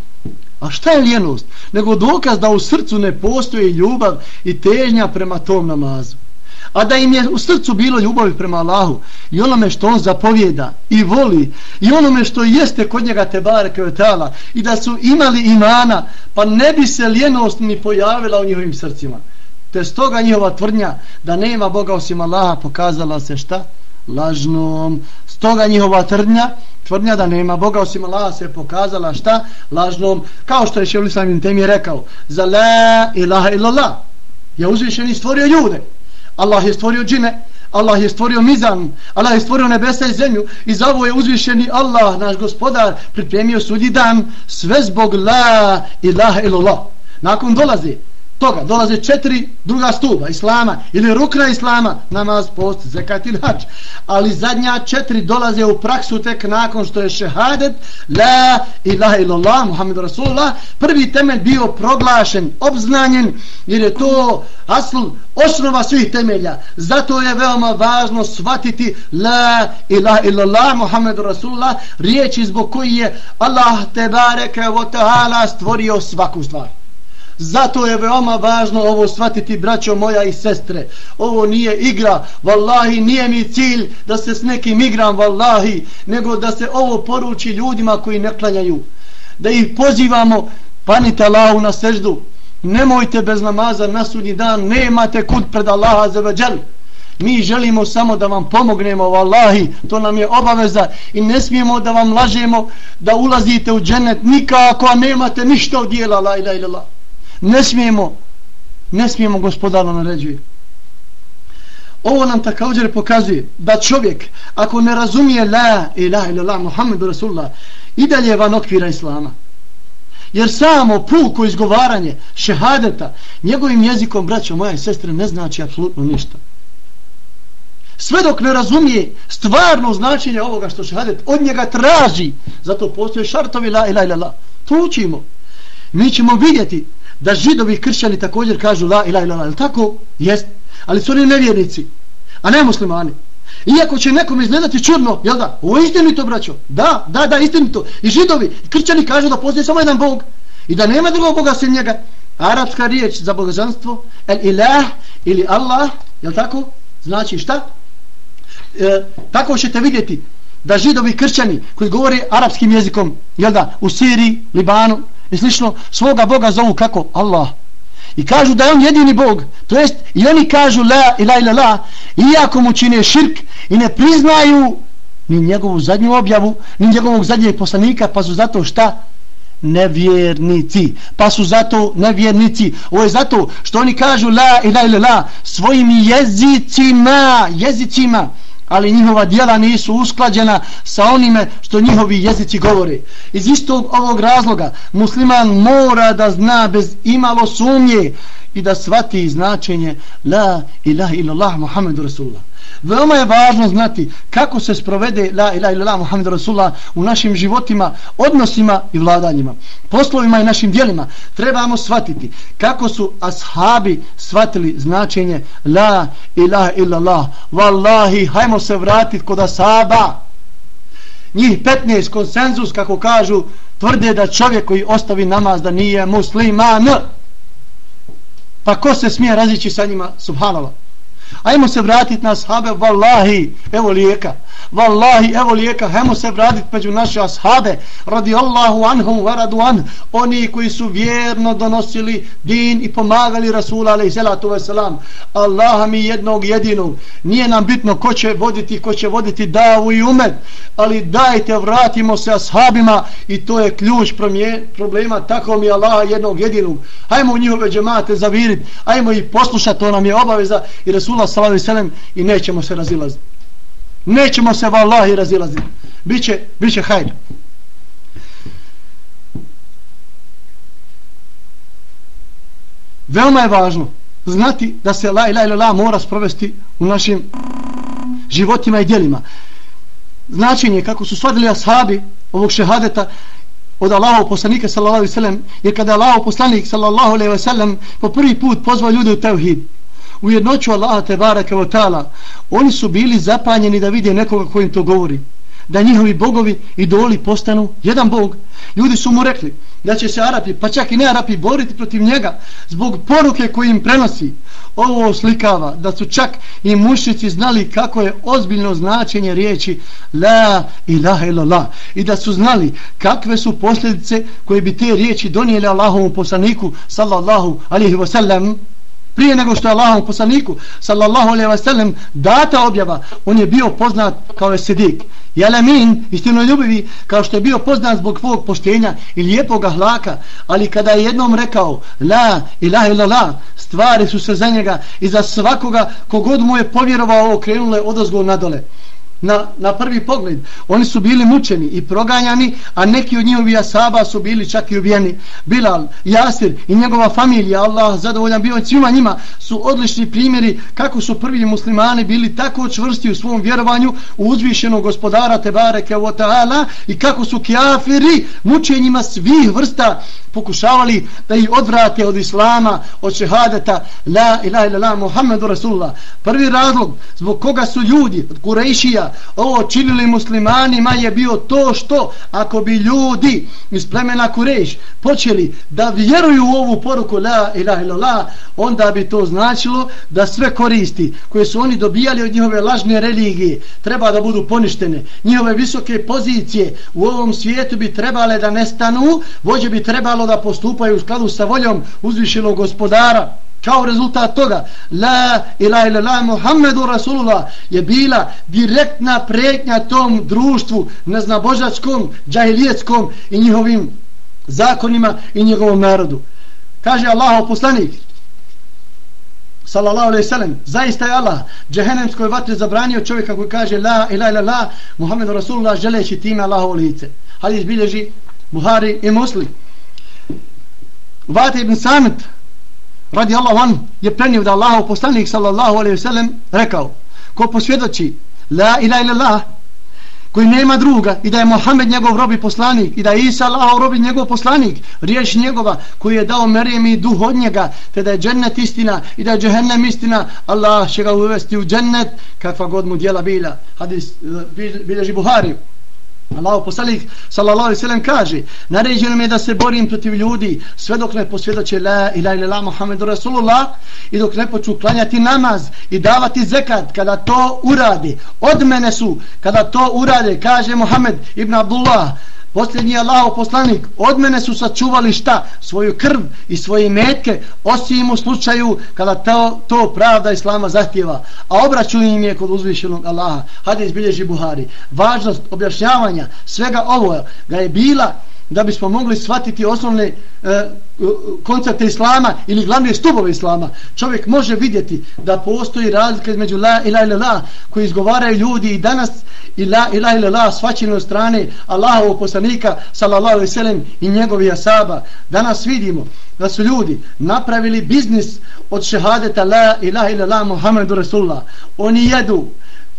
A šta je lijenost? Nego dokaz da u srcu ne postoji ljubav i težnja prema tom namazu. A da im je u srcu bilo ljubavi prema Allahu i onome što on zapovjeda i voli i onome što jeste kod njega te bareke vetala i da su imali imana pa ne bi se lijenost ni pojavila u njihovim srcima. Te stoga njihova tvrdnja da nema Boga osim Allaha pokazala se šta? Lažnom. Stoga njihova tvrdnja tvrdnja da nema Boga osim Allaha se pokazala šta? Lažnom. Kao što je Ševli Samim temi rekao za la ilaha illallah je uzvišeni stvorio ljude. Allah je stvorio džine. Allah je stvorio mizan, Allah je stvorio nebesa i zemlju i za ovo je uzvišeni Allah, naš gospodar, pripremio sudji dan sve zbog la ilaha ilallah. Nakon dolazi toga dolaze četiri druga stuba islama ili rukna islama namaz, post, zekat i hač ali zadnja četiri dolaze u praksu tek nakon što je šehadet la ilaha illallah muhammed rasulullah prvi temelj bio proglašen obznanjen jer je to asl osnova svih temelja. Zato je veoma važno shvatiti la ilaha illallah muhammed rasulullah riječi zbog koji je Allah te bareke stvorio svaku stvar. Zato je veoma važno ovo shvatiti, braćo moja i sestre. Ovo nije igra, vallahi, nije mi cilj da se s nekim igram, vallahi, nego da se ovo poruči ljudima koji ne klanjaju. Da ih pozivamo, panite Allahu na seždu, nemojte bez namaza na sudnji dan, nemate kud pred Allaha za veđel. Mi želimo samo da vam pomognemo, vallahi, to nam je obaveza i ne smijemo da vam lažemo da ulazite u dženet nikako, a nemate ništa od dijela, la ila ila ne smijemo ne smijemo gospodarno naređuje. Ovo nam također pokazuje da čovjek ako ne razumije la ilaha illallah muhammedu rasulullah i dalje van okvira islama. Jer samo puko izgovaranje šehadeta njegovim jezikom braćo moja i sestre ne znači apsolutno ništa. Sve dok ne razumije stvarno značenje ovoga što šehadet od njega traži zato postoje šartovi la ilaha illallah. To učimo. Mi ćemo vidjeti da židovi i kršćani također kažu la ilaha illallah, je tako? Jest. Ali su oni nevjernici, a ne muslimani. Iako će nekom izgledati čudno, jel da? Ovo je istinito, braćo. Da, da, da, istinito. I židovi, i kršćani kažu da postoji samo jedan Bog i da nema drugog Boga sem njega. Arabska riječ za bogožanstvo, el ilah ili Allah, jel tako? Znači šta? E, tako ćete vidjeti da židovi i kršćani koji govore arapskim jezikom, jel da, u Siriji, Libanu, i slično svoga Boga zovu kako? Allah. I kažu da je on jedini Bog. To jest i oni kažu la ila ila la iako mu čine širk i ne priznaju ni njegovu zadnju objavu ni njegovog zadnjeg poslanika pa su zato šta? nevjernici pa su zato nevjernici ovo je zato što oni kažu la ila ila la svojim jezicima jezicima ali njihova dijela nisu usklađena sa onime što njihovi jezici govore. Iz istog ovog razloga musliman mora da zna bez imalo sumnje i da svati značenje La ilaha illallah Muhammedu Rasulullah. Veoma je važno znati kako se sprovede La ilaha illallah Muhammed Rasulullah u našim životima, odnosima i vladanjima, poslovima i našim dijelima. Trebamo shvatiti kako su ashabi shvatili značenje La ilaha illallah. Wallahi, hajmo se vratiti kod ashaba. Njih 15 konsenzus, kako kažu, tvrde da čovjek koji ostavi namaz da nije musliman. Pa ko se smije razići sa njima? Subhanallah. Ajmo se vratiti na ashabe, vallahi, evo lijeka. Wallahi, evo lijeka, hajmo se vratiti među naše ashabe, radi Allahu anhum, varadu an, oni koji su vjerno donosili din i pomagali Rasula, alaih salatu wasalam. Allaha mi jednog jedinog, nije nam bitno ko će voditi, ko će voditi davu i umet, ali dajte, vratimo se ashabima i to je ključ problema, tako mi Allaha jednog jedinog. Hajmo u njihove džemate zaviriti, ajmo ih poslušati, to nam je obaveza i Rasul salatu wasalam, i nećemo se razilaziti nećemo se vallahi razilaziti biće, biće hajde veoma je važno znati da se la ilaha illallah mora sprovesti u našim životima i djelima. Značenje kako su svadili ashabi ovog šehadeta od Allahov poslanika sallallahu alejhi ve sellem jer kada Allahov poslanik sallallahu alejhi ve sellem po prvi put pozvao ljude u tauhid u jednoću Allaha te bareke ve taala oni su bili zapanjeni da vide nekoga kojim to govori da njihovi bogovi idoli postanu jedan bog ljudi su mu rekli da će se Arapi, pa čak i ne Arapi, boriti protiv njega zbog poruke koje im prenosi. Ovo oslikava da su čak i mušnici znali kako je ozbiljno značenje riječi La ilaha illallah i da su znali kakve su posljedice koje bi te riječi donijeli Allahovom poslaniku sallallahu alihi wasallam prije nego što je Allahom poslaniku sallallahu alaihi wasallam data objava on je bio poznat kao Esedik Jalamin, istino ljubivi, kao što je bio poznat zbog svog poštenja i lijepog hlaka, ali kada je jednom rekao La ilaha illallah, la, stvari su se za njega i za svakoga kogod mu je povjerovao okrenule odozgo nadole na, na prvi pogled. Oni su bili mučeni i proganjani, a neki od njihovi asaba su bili čak i ubijeni. Bilal, Jasir i njegova familija, Allah zadovoljan bio svima njima, su odlični primjeri kako su prvi muslimani bili tako čvrsti u svom vjerovanju u uzvišenog gospodara Tebare Kevotaala i kako su kjafiri mučenjima svih vrsta pokušavali da ih odvrate od islama, od šehadeta la ilaha illa Muhammedu Rasulullah. Prvi razlog zbog koga su ljudi od Kurejšija ovo činili muslimanima je bio to što ako bi ljudi iz plemena Kurejš počeli da vjeruju u ovu poruku la ilaha illa onda bi to značilo da sve koristi koje su oni dobijali od njihove lažne religije treba da budu poništene. Njihove visoke pozicije u ovom svijetu bi trebale da nestanu, vođe bi trebalo da postupaju u skladu sa voljom uzvišenog gospodara kao rezultat toga la ilaha illallah muhammedu rasulullah je bila direktna pretnja tom društvu neznabožačkom džahilijetskom i njihovim zakonima i njihovom narodu. Kaže Allahov poslanik sallallahu alejhi ve sellem zaista je Allah džehenemskoj vatri zabranio čovjeka koji kaže la ilaha illallah muhammedu rasulullah želeći time Allahovo lice. Hadis bilježi Buhari i Muslim. Vati ibn Samit radi Allahu an je prenio da Allahu poslanik sallallahu alaihi ve sellem rekao ko posvjedoči la ilaha illallah koji nema druga i da je Mohamed njegov rob i poslanik i da je Isa Allah i njegov poslanik riječ njegova koji je dao Merijem i duh od njega te da je džennet istina i da je džehennem istina Allah će ga uvesti u džennet kakva god mu djela bila. Hadis eh, bilježi Buhari Allahu poslanik sallallahu alejhi ve sellem kaže: "Naređeno mi je da se borim protiv ljudi sve dok ne posvjedoče la ilaha illallah Muhammedur Rasulullah i dok ne počnu klanjati namaz i davati zekat kada to uradi. Od mene su kada to urade, kaže Muhammed ibn Abdullah, posljednji Allahov poslanik od mene su sačuvali šta? Svoju krv i svoje metke osim u slučaju kada to, to pravda Islama zahtjeva. A obraću im je kod uzvišenog Allaha. Hadis bilježi Buhari. Važnost objašnjavanja svega ovo ga je bila da bismo mogli shvatiti osnovne e, e, koncepte islama ili glavne stubove islama. Čovjek može vidjeti da postoji razlika između la ila ila la koji izgovaraju ljudi i danas i la ila ila la svačine od strane Allahovog poslanika sallallahu alaihi sellem i njegovi asaba danas vidimo da su ljudi napravili biznis od šehadeta la ila ila la Muhammedu Rasulullah. Oni jedu,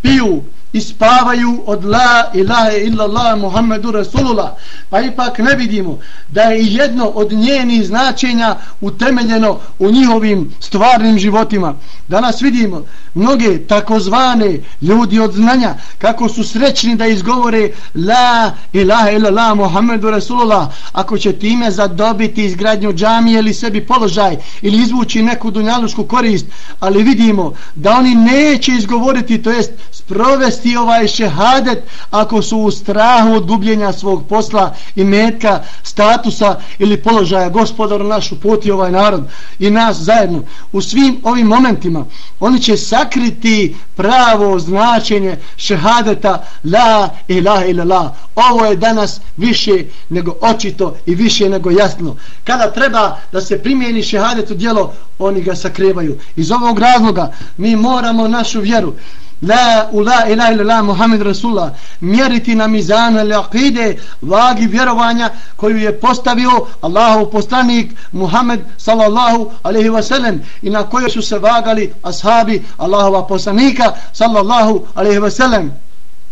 piju ispavaju od la ilaha illallah Muhammedu Rasulullah. Pa ipak ne vidimo da je jedno od njenih značenja utemeljeno u njihovim stvarnim životima. Danas vidimo mnoge takozvane ljudi od znanja kako su srećni da izgovore la ilaha illallah Muhammedu Rasulullah. Ako će time zadobiti izgradnju džamije ili sebi položaj ili izvući neku dunjalušku korist ali vidimo da oni neće izgovoriti to jest sprovesti ovaj šehadet ako su u strahu od gubljenja svog posla i metka, statusa ili položaja. Gospodara našu poti ovaj narod i nas zajedno. U svim ovim momentima oni će sakriti pravo značenje šehadeta la ilaha ila la ovo je danas više nego očito i više nego jasno. Kada treba da se primijeni šehadet u dijelo oni ga sakrivaju. Iz ovog razloga mi moramo našu vjeru la ula la ila ila la Muhammed Rasulullah. Mjeriti na mizanu ili akide vagi vjerovanja koju je postavio Allahov poslanik Muhammed sallallahu alaihi wasallam i na kojoj su se vagali ashabi Allahova poslanika sallallahu alaihi wasallam.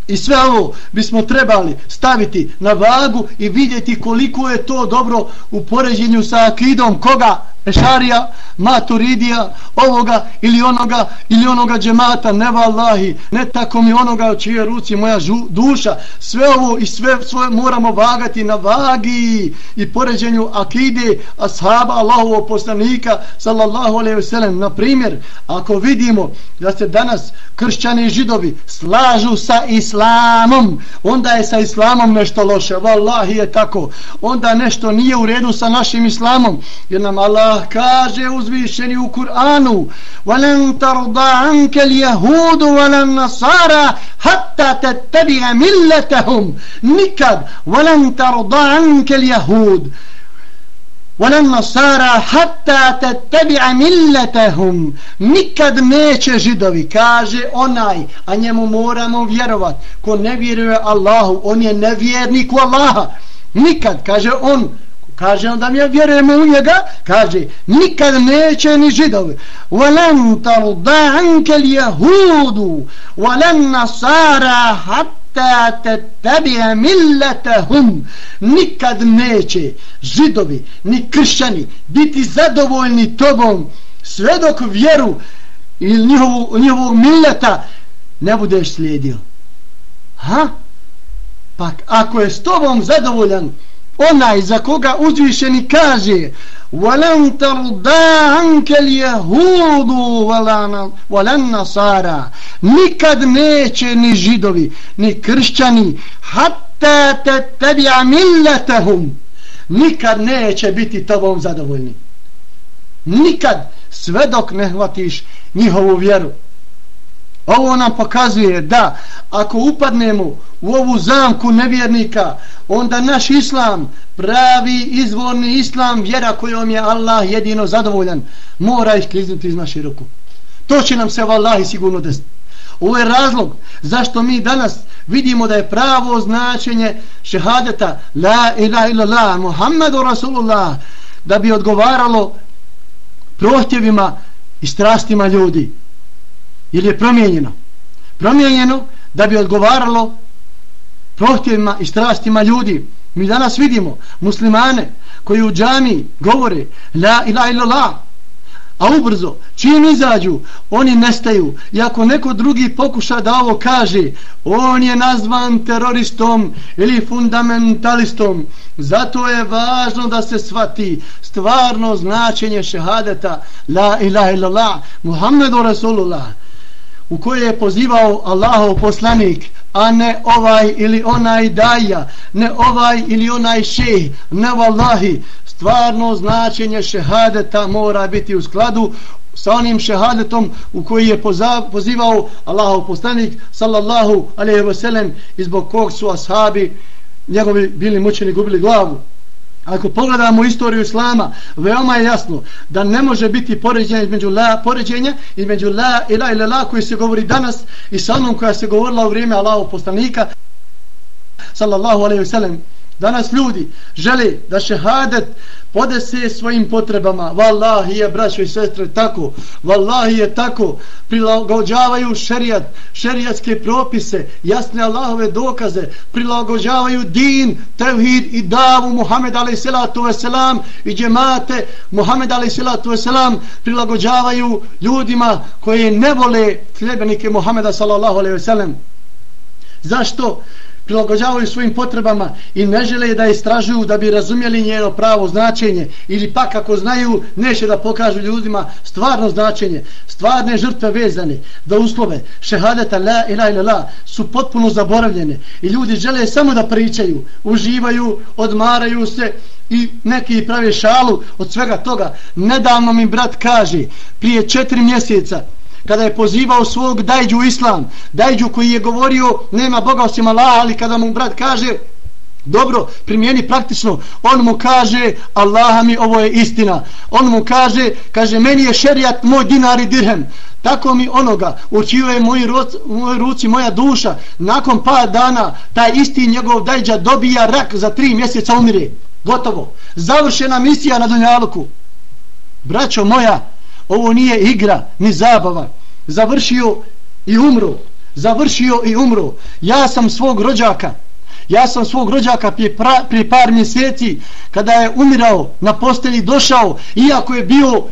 I sve ovo bismo trebali staviti na vagu i vidjeti koliko je to dobro u poređenju sa akidom koga? Ešarija, Maturidija, ovoga ili onoga ili onoga džemata, ne vallahi, ne tako mi onoga u čije ruci moja žu, duša. Sve ovo i sve svoje moramo vagati na vagi i poređenju akide ashaba Allahovog poslanika sallallahu alaihi ve sellem. Na primjer, ako vidimo da se danas kršćani i židovi slažu sa islamom, onda je sa islamom nešto loše. Vallahi je tako. Onda nešto nije u redu sa našim islamom. Jer nam Allah kaže uzvišeni u Kur'anu وَلَنْ تَرْضَ عَنْكَ الْيَهُودُ وَلَنْ نَصَارَ حَتَّى تَتَّبِعَ مِلَّتَهُمْ nikad وَلَنْ تَرْضَ عَنْكَ الْيَهُودُ وَلَنْ نَصَارَ حَتَّى تَتَّبِعَ مِلَّتَهُمْ nikad neće židovi kaže onaj a njemu moramo vjerovat ko ne vjeruje Allahu on je nevjernik u Allaha nikad kaže on kaže on da mi vjerujemo u njega kaže nikad neće ni židovi. Walan tarda anke li jehudu walan nasara hatta tettabija nikad neće židovi ni kršćani biti zadovoljni tobom sve dok vjeru ili njihovu, njihovog milleta ne budeš slijedio. Ha? pa ako je s tobom zadovoljan onaj za koga uzvišeni kaže وَلَنْ تَرْضَا عَنْكَ الْيَهُودُ وَلَنْ نَصَارَ nikad neće ni židovi ni kršćani hatta تَتَّبِعَ مِلَّتَهُمْ nikad neće biti tobom zadovoljni nikad sve dok ne hvatiš njihovu vjeru ovo nam pokazuje da ako upadnemo u ovu zamku nevjernika onda naš islam pravi izvorni islam vjera kojom je Allah jedino zadovoljan mora iskliznuti iz naše ruku. To će nam se vallahi sigurno desiti. Ovo je razlog zašto mi danas vidimo da je pravo značenje šehadeta la ilaha illallah muhammedu rasulullah da bi odgovaralo prohtjevima i strastima ljudi ili je promijenjeno? Promijenjeno da bi odgovaralo prohtjevima i strastima ljudi. Mi danas vidimo muslimane koji u džami govore la ila ila la a ubrzo čim izađu oni nestaju. I ako neko drugi pokuša da ovo kaže on je nazvan teroristom ili fundamentalistom. Zato je važno da se svati stvarno značenje šehadeta la ila ila la Muhammedu Rasulullah u koje je pozivao Allahov poslanik a ne ovaj ili onaj daja ne ovaj ili onaj šeh ne vallahi stvarno značenje šehadeta mora biti u skladu sa onim šehadetom u koji je pozivao Allahov poslanik sallallahu alaihi wa i izbog kog su ashabi njegovi bili mučeni gubili glavu. Ako pogledamo istoriju Islama, veoma je jasno da ne može biti poređenja između la, poređenja između la i la la koji se govori danas i sa onom koja se govorila u vrijeme Allahov poslanika sallallahu alaihi wa sallam. Danas ljudi žele da šehadet podese svojim potrebama. Wallahi je, braćo i sestre, tako. Wallahi je tako. Prilagođavaju šerijat, šerijatske propise, jasne Allahove dokaze. Prilagođavaju din, tevhid i davu Muhammed a.s. i džemate Muhammed a.s. Prilagođavaju ljudima koji ne vole sljedbenike Muhammeda sallallahu alaihi sellem. Zašto? Prilagođavaju svojim potrebama i ne žele da istražuju da bi razumjeli njeno pravo značenje ili pak ako znaju neće da pokažu ljudima stvarno značenje stvarne žrtve vezane da uslove šehadeta la ila ila la su potpuno zaboravljene i ljudi žele samo da pričaju uživaju, odmaraju se i neki prave šalu od svega toga. Nedavno mi brat kaže prije četiri mjeseca kada je pozivao svog dajđu islam, dajđu koji je govorio nema Boga osim Allah, ali kada mu brat kaže dobro primijeni praktično on mu kaže Allaha mi ovo je istina. On mu kaže kaže meni je šerijat moj dinar i dirhem. Tako mi onoga učio je moji ruci, moj ruci moja duša nakon pa dana taj isti njegov dajđa dobija rak za tri mjeseca umire. Gotovo. Završena misija na Dunjaluku. Braćo moja ovo nije igra ni zabava. Završio i umro. Završio i umro. Ja sam svog rođaka Ja sam svog rođaka prije, pra, prije par mjeseci kada je umirao na postelji došao iako je bio uh,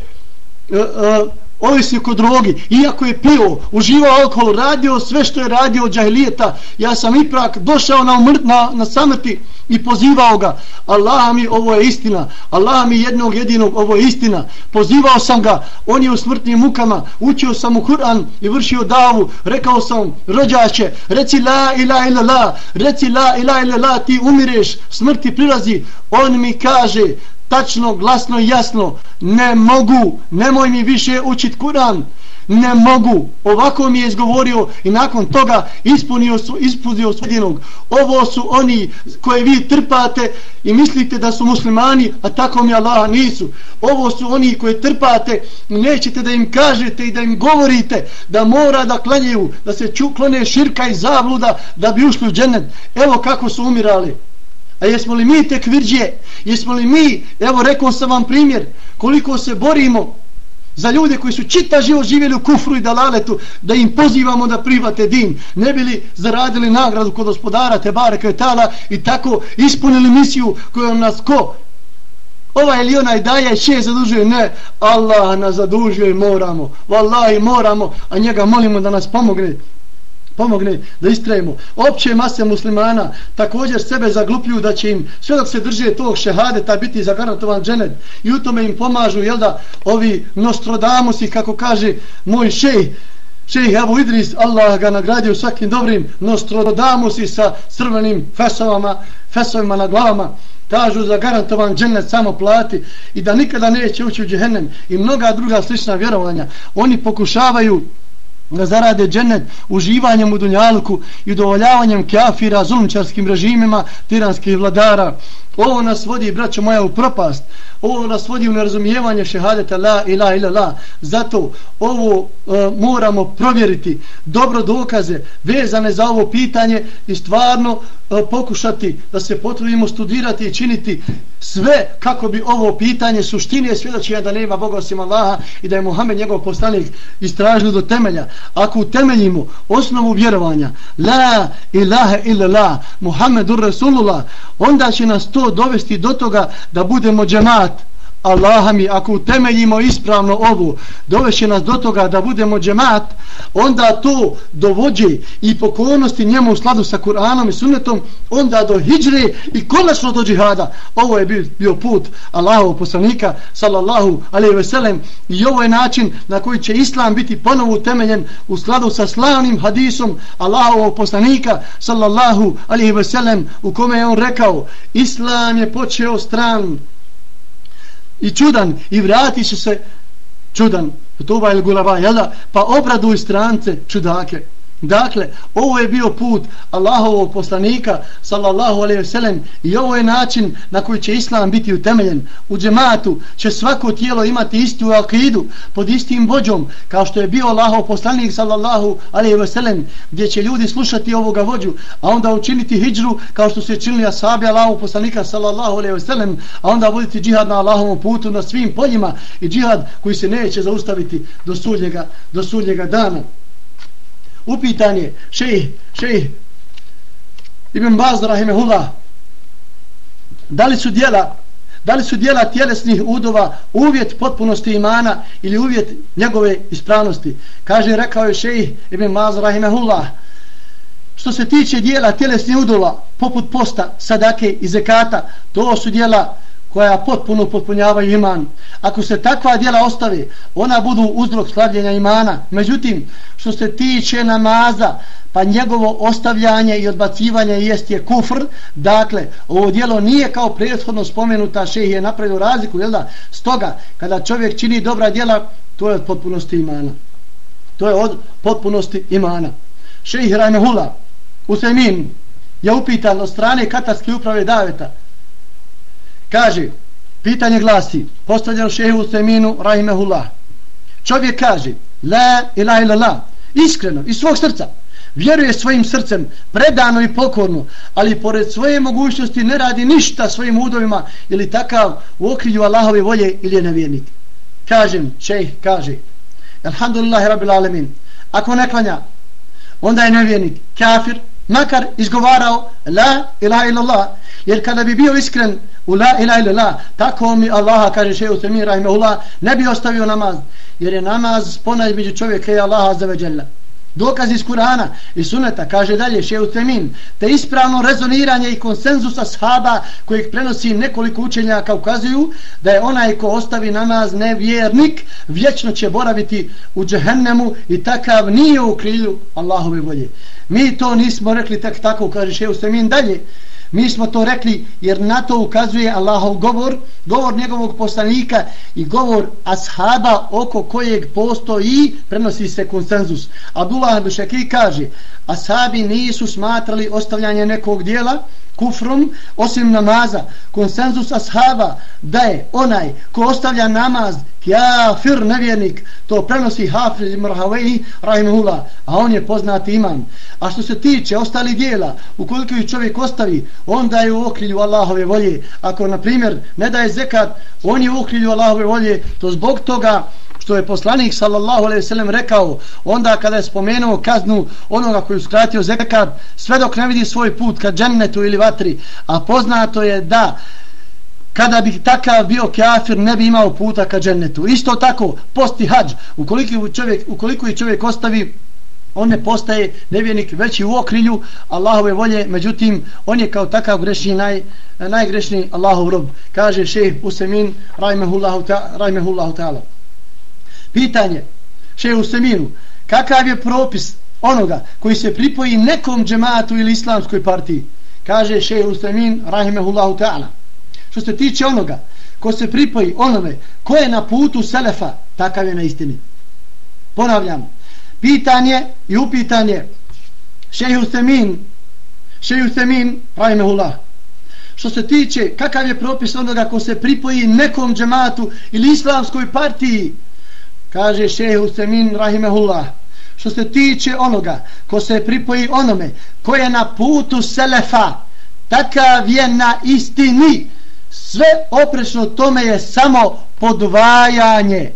uh, ovisnik o drogi, iako je pio, uživao alkohol, radio sve što je radio od džahilijeta, ja sam ipak došao na, umrt, na, na samrti i pozivao ga, Allah mi ovo je istina, Allah mi jednog jedinog ovo je istina, pozivao sam ga, on je u smrtnim mukama, učio sam u Kur'an i vršio davu, rekao sam, rođače, reci la ila ila la, reci la ila ila la, ti umireš, smrti prilazi, on mi kaže, tačno, glasno i jasno, ne mogu, nemoj mi više učit Kur'an, ne mogu, ovako mi je izgovorio i nakon toga ispunio su, ispunio svedinog. Ovo su oni koje vi trpate i mislite da su muslimani, a tako mi Allah nisu. Ovo su oni koje trpate i nećete da im kažete i da im govorite da mora da klanjaju, da se čuklone širka i zabluda da bi ušli u džennet. Evo kako su umirali. A jesmo li mi tek? Jesmo li mi, evo rekao sam vam primjer, koliko se borimo za ljude koji su čita život živjeli u kufru i dalaletu, da im pozivamo da private din, ne bili zaradili nagradu kod gospodara Tebare Kvetala i tako ispunili misiju koju nas ko? Ova ili onaj daje še zadužuje? Ne, Allah nas zadužuje moramo. Wallahi moramo, a njega molimo da nas pomogne pomogne da istrajemo. Opće mase muslimana također sebe zaglupljuju da će im sve dok se drže tog šehadeta biti zagarantovan dženet. I u tome im pomažu jel da ovi Nostradamusi kako kaže moj šej šejh Abu Idris Allah ga nagradio svakim dobrim Nostradamusi sa crvenim fesovama fesovima na glavama. Kažu za garantovan džennet samo plati i da nikada neće ući u džehennem. I mnoga druga slična vjerovanja. Oni pokušavaju da zarade džennet uživanjem u dunjalku i udovoljavanjem kafira, zulumčarskim režimima, tiranskih vladara. Ovo nas vodi, braćo moja, u propast. Ovo nas vodi u nerazumijevanje šehadeta la ila ila la. Zato ovo e, moramo provjeriti dobro dokaze vezane za ovo pitanje i stvarno e, pokušati da se potrudimo studirati i činiti sve kako bi ovo pitanje suštine svjedočenja da nema Boga osim Allaha i da je Muhammed njegov postanik istražili do temelja. Ako utemeljimo osnovu vjerovanja la ilaha ila la Muhammedur Rasulullah onda će nas to dovesti do toga da budemo džemat Allaha mi, ako utemeljimo ispravno ovu, doveće nas do toga da budemo džemat, onda to dovođe i pokornosti njemu u skladu sa Kur'anom i sunnetom, onda do hijdre i konačno do džihada. Ovo je bio, bio put Allahov poslanika, sallallahu alaihi ve sellem, i ovo je način na koji će Islam biti ponovo utemeljen u skladu sa slavnim hadisom Allahovog poslanika, sallallahu alaihi ve sellem, u kome je on rekao, Islam je počeo stran i čudan i vrati će se čudan to ovaj gulava, jel da? Pa obraduj strance čudake. Dakle, ovo je bio put Allahovog poslanika, sallallahu alaihi vselem, i ovo je način na koji će Islam biti utemeljen. U džematu će svako tijelo imati istu akidu, pod istim vođom, kao što je bio Allahov poslanik, sallallahu alaihi vselem, gdje će ljudi slušati ovoga vođu, a onda učiniti hijđru, kao što se činili asabi Allahov poslanika, sallallahu alaihi vselem, a onda voditi džihad na Allahovom putu na svim poljima i džihad koji se neće zaustaviti do sudnjega, do sudnjega dana upitan je šejh, šejh Ibn Baz rahimehullah da li su dijela da li su dijela tjelesnih udova uvjet potpunosti imana ili uvjet njegove ispravnosti? Kaže rekao je šejh Ibn Baz rahimehullah što se tiče dijela tjelesnih udova poput posta, sadake i zekata to su dijela koja potpuno potpunjavaju iman. Ako se takva djela ostave, ona budu uzrok slavljenja imana. Međutim, što se tiče namaza, pa njegovo ostavljanje i odbacivanje jest je kufr, dakle, ovo djelo nije kao prethodno spomenuta šehi je napravio razliku, jel da? Stoga, kada čovjek čini dobra djela, to je od potpunosti imana. To je od potpunosti imana. Šehi Rajmehula, Usemin, je upitan od strane katarske uprave Daveta. Kaže, pitanje glasi, postavljeno šehu Seminu Rahimehullah. Čovjek kaže, la ilaha illallah, iskreno, iz svog srca, vjeruje svojim srcem, predano i pokorno, ali pored svoje mogućnosti ne radi ništa svojim udovima ili takav u okrilju Allahove volje ili je nevjernik. Kažem, šejh kaže, Alhamdulillah, Rabbil Alemin, ako ne klanja, onda je nevjernik, kafir, makar izgovarao la ilaha illallah. Jer kada bi bio iskren u la ilaha illallah tako mi Allaha kaže šeju Semir rahimahullah ne bi ostavio namaz. Jer je namaz spona između čovjeka i Allaha za veđela dokaz iz Kur'ana i suneta kaže dalje šeju Semin te ispravno rezoniranje i konsenzusa shaba kojeg prenosi nekoliko učenjaka ukazuju da je onaj ko ostavi namaz nevjernik vječno će boraviti u džehennemu i takav nije u krilju Allahove volje Mi to nismo rekli tak tako, kaže Šehu dalje. Mi smo to rekli jer na to ukazuje Allahov govor, govor njegovog poslanika i govor ashaba oko kojeg postoji, prenosi se konsenzus. Abdullah Dušeki kaže, Asabi nisu smatrali ostavljanje nekog dijela, kufrom osim namaza. Konsenzus ashaba da je onaj ko ostavlja namaz kjafir nevjernik to prenosi Hafiz Mrhavej rahimahullah a on je poznati imam. A što se tiče ostali dijela ukoliko ih čovjek ostavi onda je u okrilju Allahove volje. Ako na primjer ne daje zekat on je u okrilju Allahove volje to zbog toga što je poslanik sallallahu alejhi ve sellem rekao onda kada je spomenuo kaznu onoga koji uskratio zekat sve dok ne vidi svoj put ka džennetu ili vatri a poznato je da kada bi takav bio kafir ne bi imao puta ka džennetu. Isto tako posti hadž ukoliko čovjek ukoliko je čovjek ostavi on ne postaje nevjernik već i u okrilju Allahove volje, međutim on je kao takav grešni naj, najgrešniji Allahov rob kaže šejh Usemin rajmehullahu ta'ala. ta, Pitanje šehu Seminu, kakav je propis onoga koji se pripoji nekom džematu ili islamskoj partiji? Kaže šehu Semin, rahimehullahu ta'ala. Što se tiče onoga ko se pripoji onome ko je na putu Selefa, takav je na istini. Ponavljam, pitanje i upitanje šehu Semin, šehu Semin, rahimehullah. Što se tiče kakav je propis onoga ko se pripoji nekom džematu ili islamskoj partiji, kaže šehe Usemin Rahimehullah što se tiče onoga ko se pripoji onome ko je na putu Selefa takav je na istini. Sve oprečno tome je samo podvajanje.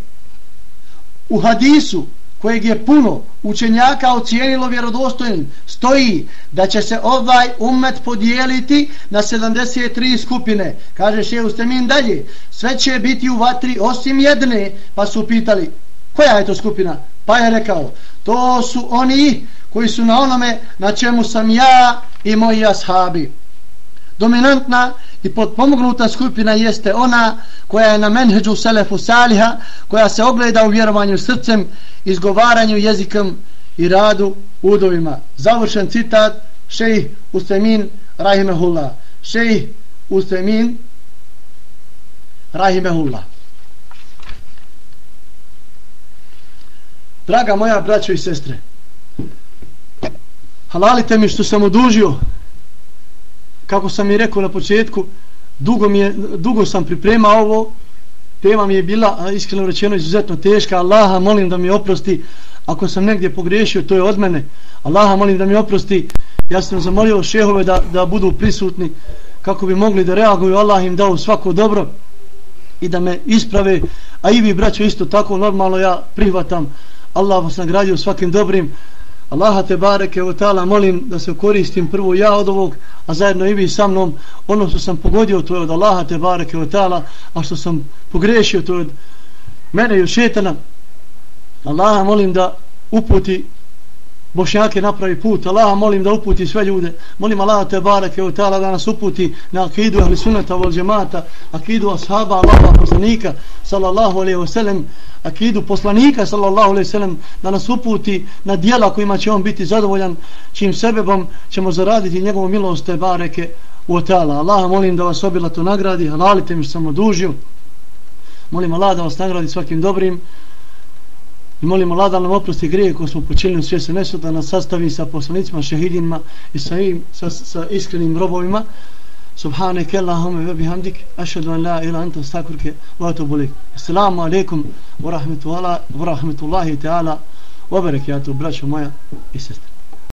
U hadisu kojeg je puno učenjaka ocijenilo vjerodostojnim stoji da će se ovaj umet podijeliti na 73 skupine. Kaže šehu Stemin dalje sve će biti u vatri osim jedne pa su pitali Koja je to skupina? Pa je rekao, to su oni koji su na onome na čemu sam ja i moji ashabi. Dominantna i potpomognuta skupina jeste ona koja je na menheđu Selefu Saliha, koja se ogleda u vjerovanju srcem, izgovaranju jezikom i radu udovima. Završen citat šejih Usemin Rahimehullah. Šejih Usemin Rahimehullah. Draga moja braćo i sestre, halalite mi što sam odužio, kako sam i rekao na početku, dugo, mi je, dugo sam pripremao ovo, tema mi je bila, iskreno rečeno, izuzetno teška, Allaha molim da mi oprosti, ako sam negdje pogrešio, to je od mene, Allaha molim da mi oprosti, ja sam zamolio šehove da, da budu prisutni, kako bi mogli da reaguju, Allah im dao svako dobro i da me isprave, a i vi braćo isto tako normalno ja prihvatam. Allah vas nagradio svakim dobrim. Allaha te bareke u ta'ala molim da se koristim prvo ja od ovog a zajedno i vi sa mnom. Ono što sam pogodio to je od Allaha te bareke u ta'ala a što sam pogrešio to je od mene i od šetana. Allaha molim da uputi bošnjake napravi put. Allaha molim da uputi sve ljude. Molim Allaha te barake u ta'ala da nas uputi na akidu ahli sunata vol džemata, akidu ashaba Allaha poslanika sallallahu alaihi wa sallam, akidu poslanika sallallahu alaihi wa sallam, da nas uputi na dijela kojima će on biti zadovoljan, čim sebebom ćemo zaraditi njegovu milost te bareke u ta'ala. Allaha molim da vas obila to nagradi, halalite mi što sam odužio. Molim Allah da vas nagradi svakim dobrim I molimo Allah da nam oprosti grije koje smo počinili u svijetu nesu, da nas sastavi sa poslanicima, šehidinima i sa, im, sa, sa iskrenim robovima. Subhaneke Allahumme ve bihamdik, ašhedu an la ila anta stakurke, wa atubu lik. Assalamu alaikum wa rahmetullahi ta'ala wa barakatuh, braćo moja i sestre.